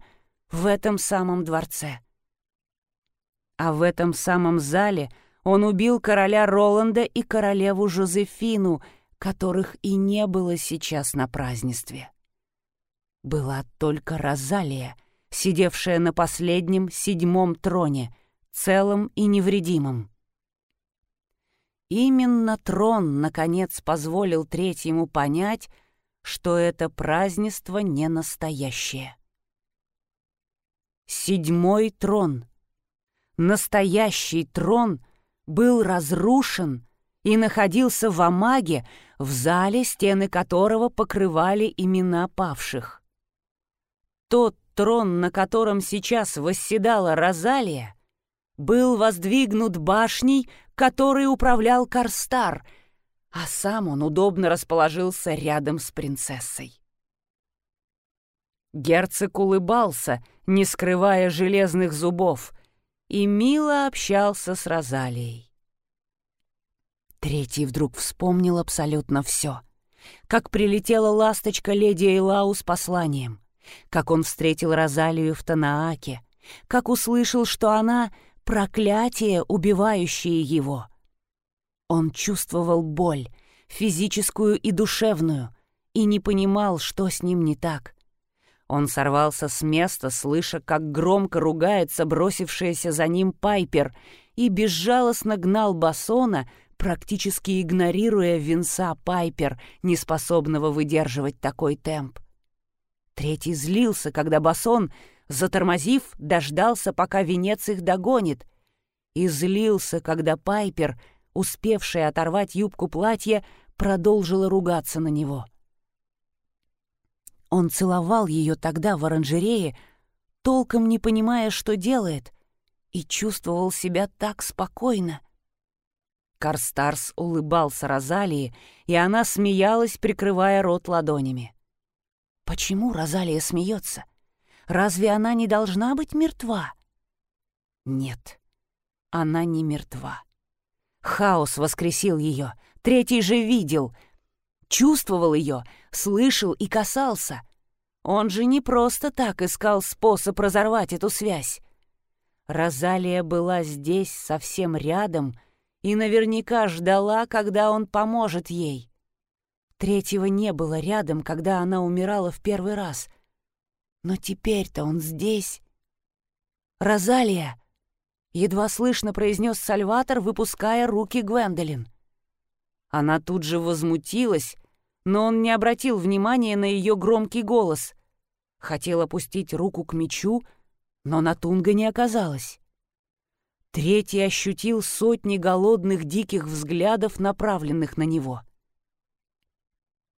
в этом самом дворце. А в этом самом зале он убил короля Роланда и королеву Жозефину, которых и не было сейчас на празднестве. Была только Розалия, сидевшая на последнем, седьмом троне, целым и невредимым. Именно трон, наконец, позволил третьему понять, что это празднество не настоящее. Седьмой трон, настоящий трон, был разрушен и находился в Амаге, в зале, стены которого покрывали имена павших. Тот трон, на котором сейчас восседала Розалия, был воздвигнут башней, которой управлял Карстар, а сам он удобно расположился рядом с принцессой. Герцог улыбался, не скрывая железных зубов, и мило общался с Розалией. Третий вдруг вспомнил абсолютно все. Как прилетела ласточка леди Эйлау с посланием, как он встретил Розалию в Танааке, как услышал, что она проклятие, убивающее его. Он чувствовал боль, физическую и душевную, и не понимал, что с ним не так. Он сорвался с места, слыша, как громко ругается бросившаяся за ним Пайпер, и безжалостно гнал Басона, практически игнорируя венца Пайпер, неспособного выдерживать такой темп. Третий злился, когда Басон затормозив, дождался, пока венец их догонит, и злился, когда Пайпер, успевшая оторвать юбку платья, продолжила ругаться на него. Он целовал ее тогда в оранжерее, толком не понимая, что делает, и чувствовал себя так спокойно. Карстарс улыбался Розалии, и она смеялась, прикрывая рот ладонями. Почему Розалия смеется? — Разве она не должна быть мертва? Нет, она не мертва. Хаос воскресил ее, третий же видел, чувствовал ее, слышал и касался. Он же не просто так искал способ разорвать эту связь. Розалия была здесь, совсем рядом, и наверняка ждала, когда он поможет ей. Третьего не было рядом, когда она умирала в первый раз, но теперь-то он здесь. «Розалия!» — едва слышно произнес Сальватор, выпуская руки Гвендолин. Она тут же возмутилась, но он не обратил внимания на ее громкий голос. Хотел опустить руку к мечу, но на Тунга не оказалось. Третий ощутил сотни голодных диких взглядов, направленных на него.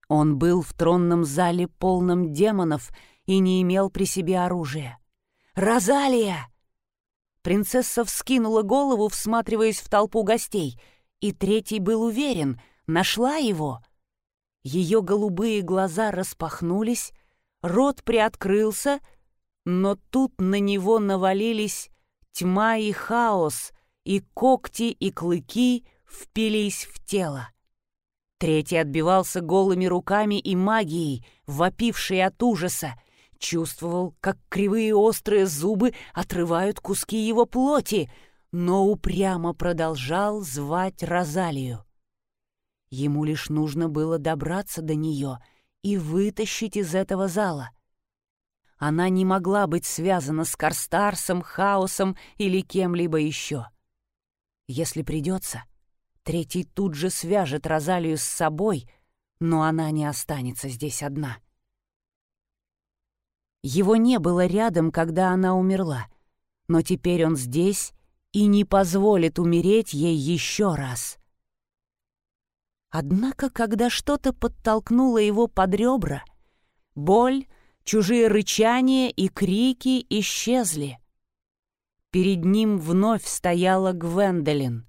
Он был в тронном зале полном демонов — и не имел при себе оружия. «Розалия!» Принцесса вскинула голову, всматриваясь в толпу гостей, и третий был уверен, нашла его. Ее голубые глаза распахнулись, рот приоткрылся, но тут на него навалились тьма и хаос, и когти и клыки впились в тело. Третий отбивался голыми руками и магией, вопившей от ужаса, Чувствовал, как кривые острые зубы отрывают куски его плоти, но упрямо продолжал звать Розалию. Ему лишь нужно было добраться до нее и вытащить из этого зала. Она не могла быть связана с Карстарсом, Хаосом или кем-либо еще. Если придется, третий тут же свяжет Розалию с собой, но она не останется здесь одна. — его не было рядом, когда она умерла, но теперь он здесь и не позволит умереть ей еще раз. Однако, когда что-то подтолкнуло его под ребра, боль, чужие рычания и крики исчезли. Перед ним вновь стояла Гвендолин,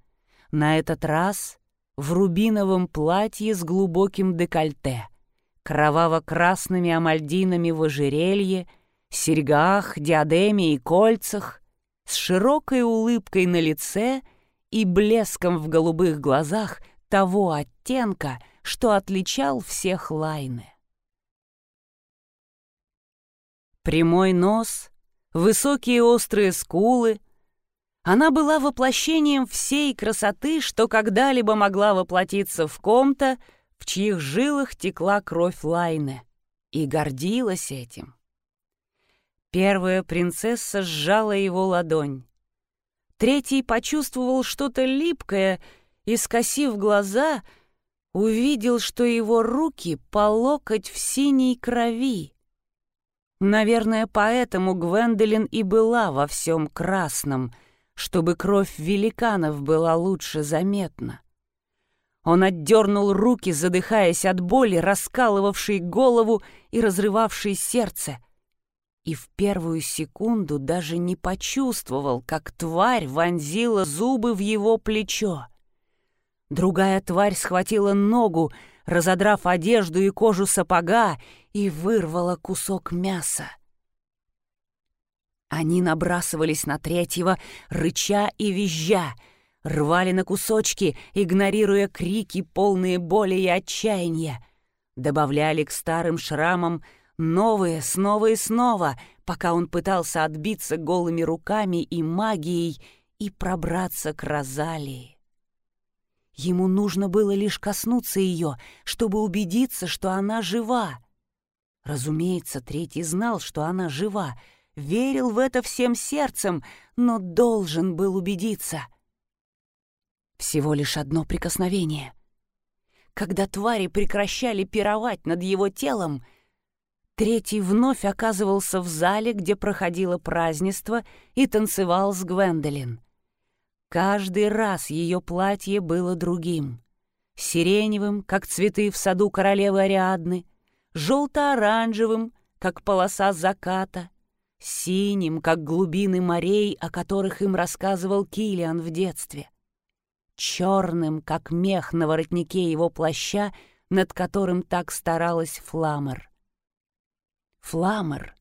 на этот раз в рубиновом платье с глубоким декольте — кроваво-красными амальдинами в ожерелье, серьгах, диадеме и кольцах, с широкой улыбкой на лице и блеском в голубых глазах того оттенка, что отличал всех Лайны. Прямой нос, высокие острые скулы. Она была воплощением всей красоты, что когда-либо могла воплотиться в ком-то, в чьих жилах текла кровь Лайны, и гордилась этим. Первая принцесса сжала его ладонь. Третий почувствовал что-то липкое и, скосив глаза, увидел, что его руки по локоть в синей крови. Наверное, поэтому Гвендолин и была во всем красном, чтобы кровь великанов была лучше заметна. Он отдернул руки, задыхаясь от боли, раскалывавшей голову и разрывавшей сердце — и в первую секунду даже не почувствовал, как тварь вонзила зубы в его плечо. Другая тварь схватила ногу, разодрав одежду и кожу сапога, и вырвала кусок мяса. Они набрасывались на третьего, рыча и визжа, рвали на кусочки, игнорируя крики, полные боли и отчаяния, добавляли к старым шрамам Новые снова и снова, пока он пытался отбиться голыми руками и магией и пробраться к Розалии. Ему нужно было лишь коснуться ее, чтобы убедиться, что она жива. Разумеется, третий знал, что она жива, верил в это всем сердцем, но должен был убедиться. Всего лишь одно прикосновение. Когда твари прекращали пировать над его телом — Третий вновь оказывался в зале, где проходило празднество, и танцевал с Гвендолин. Каждый раз ее платье было другим. Сиреневым, как цветы в саду королевы Ариадны, желто-оранжевым, как полоса заката, синим, как глубины морей, о которых им рассказывал Килиан в детстве, черным, как мех на воротнике его плаща, над которым так старалась Фламер. Фламер.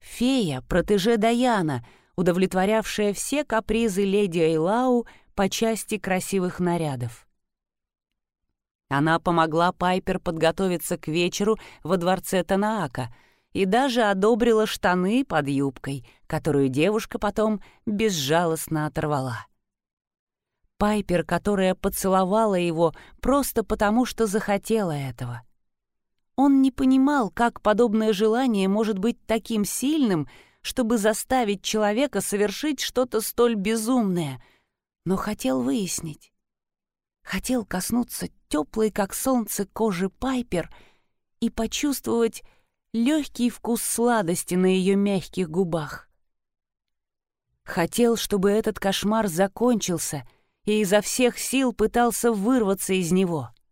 Фея, протеже Даяна, удовлетворявшая все капризы леди Эйлау по части красивых нарядов. Она помогла Пайпер подготовиться к вечеру во дворце Танаака и даже одобрила штаны под юбкой, которую девушка потом безжалостно оторвала. Пайпер, которая поцеловала его просто потому, что захотела этого — он не понимал, как подобное желание может быть таким сильным, чтобы заставить человека совершить что-то столь безумное, но хотел выяснить. Хотел коснуться теплой, как солнце, кожи Пайпер и почувствовать легкий вкус сладости на ее мягких губах. Хотел, чтобы этот кошмар закончился, и изо всех сил пытался вырваться из него —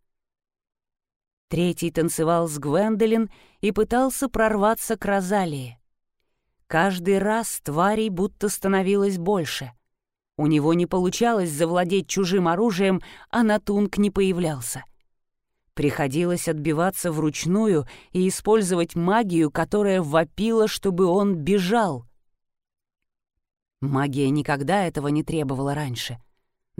Третий танцевал с Гвендолин и пытался прорваться к Розалии. Каждый раз тварей будто становилось больше. У него не получалось завладеть чужим оружием, а Натунг не появлялся. Приходилось отбиваться вручную и использовать магию, которая вопила, чтобы он бежал. Магия никогда этого не требовала раньше —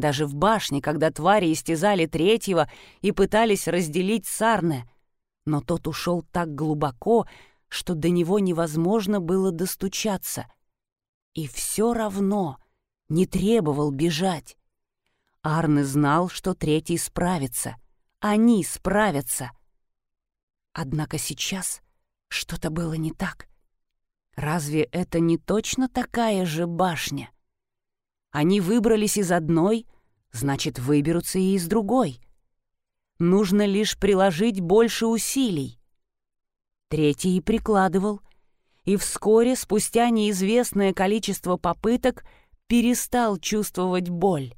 даже в башне, когда твари истязали третьего и пытались разделить Сарне. Но тот ушел так глубоко, что до него невозможно было достучаться. И все равно не требовал бежать. Арны знал, что третий справится. Они справятся. Однако сейчас что-то было не так. Разве это не точно такая же башня? Они выбрались из одной, значит, выберутся и из другой. Нужно лишь приложить больше усилий. Третий прикладывал, и вскоре, спустя неизвестное количество попыток, перестал чувствовать боль.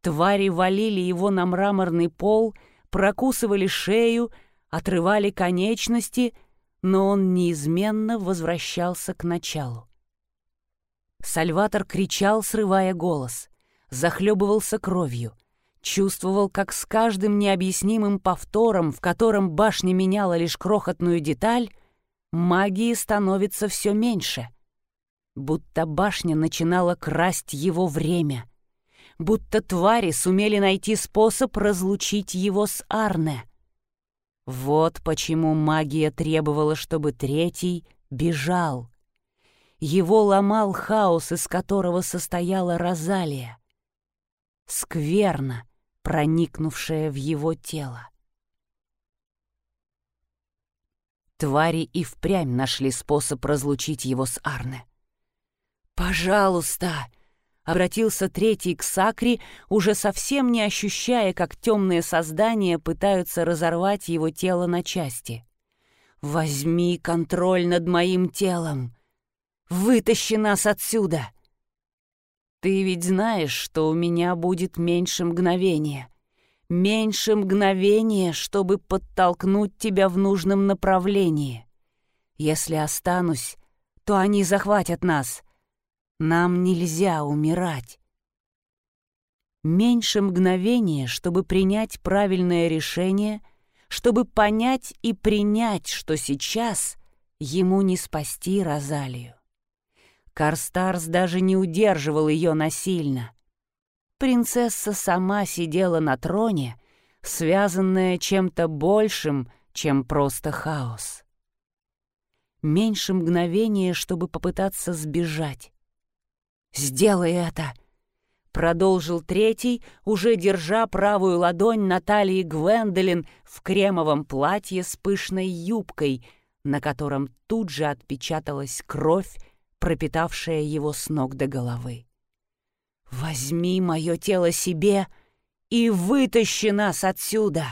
Твари валили его на мраморный пол, прокусывали шею, отрывали конечности, но он неизменно возвращался к началу. Сальватор кричал, срывая голос, захлебывался кровью, чувствовал, как с каждым необъяснимым повтором, в котором башня меняла лишь крохотную деталь, магии становится все меньше. Будто башня начинала красть его время. будто твари сумели найти способ разлучить его с Арне. Вот почему магия требовала, чтобы третий бежал. Его ломал хаос, из которого состояла Розалия. Скверно, проникнувшая в его тело. Твари и впрямь нашли способ разлучить его с Арне. «Пожалуйста!» — обратился третий к Сакри, уже совсем не ощущая, как темные создания пытаются разорвать его тело на части. «Возьми контроль над моим телом! Вытащи нас отсюда!» «Ты ведь знаешь, что у меня будет меньше мгновения. Меньше мгновения, чтобы подтолкнуть тебя в нужном направлении. Если останусь, то они захватят нас. Нам нельзя умирать. Меньше мгновения, чтобы принять правильное решение, чтобы понять и принять, что сейчас ему не спасти Розалию. Карстарс даже не удерживал ее насильно. Принцесса сама сидела на троне, связанная чем-то большим, чем просто хаос. Меньше мгновения, чтобы попытаться сбежать. «Сделай это!» Продолжил третий, уже держа правую ладонь Натальи Гвендолин в кремовом платье с пышной юбкой, на котором тут же отпечаталась кровь, пропитавшая его с ног до головы. «Возьми мое тело себе и вытащи нас отсюда!»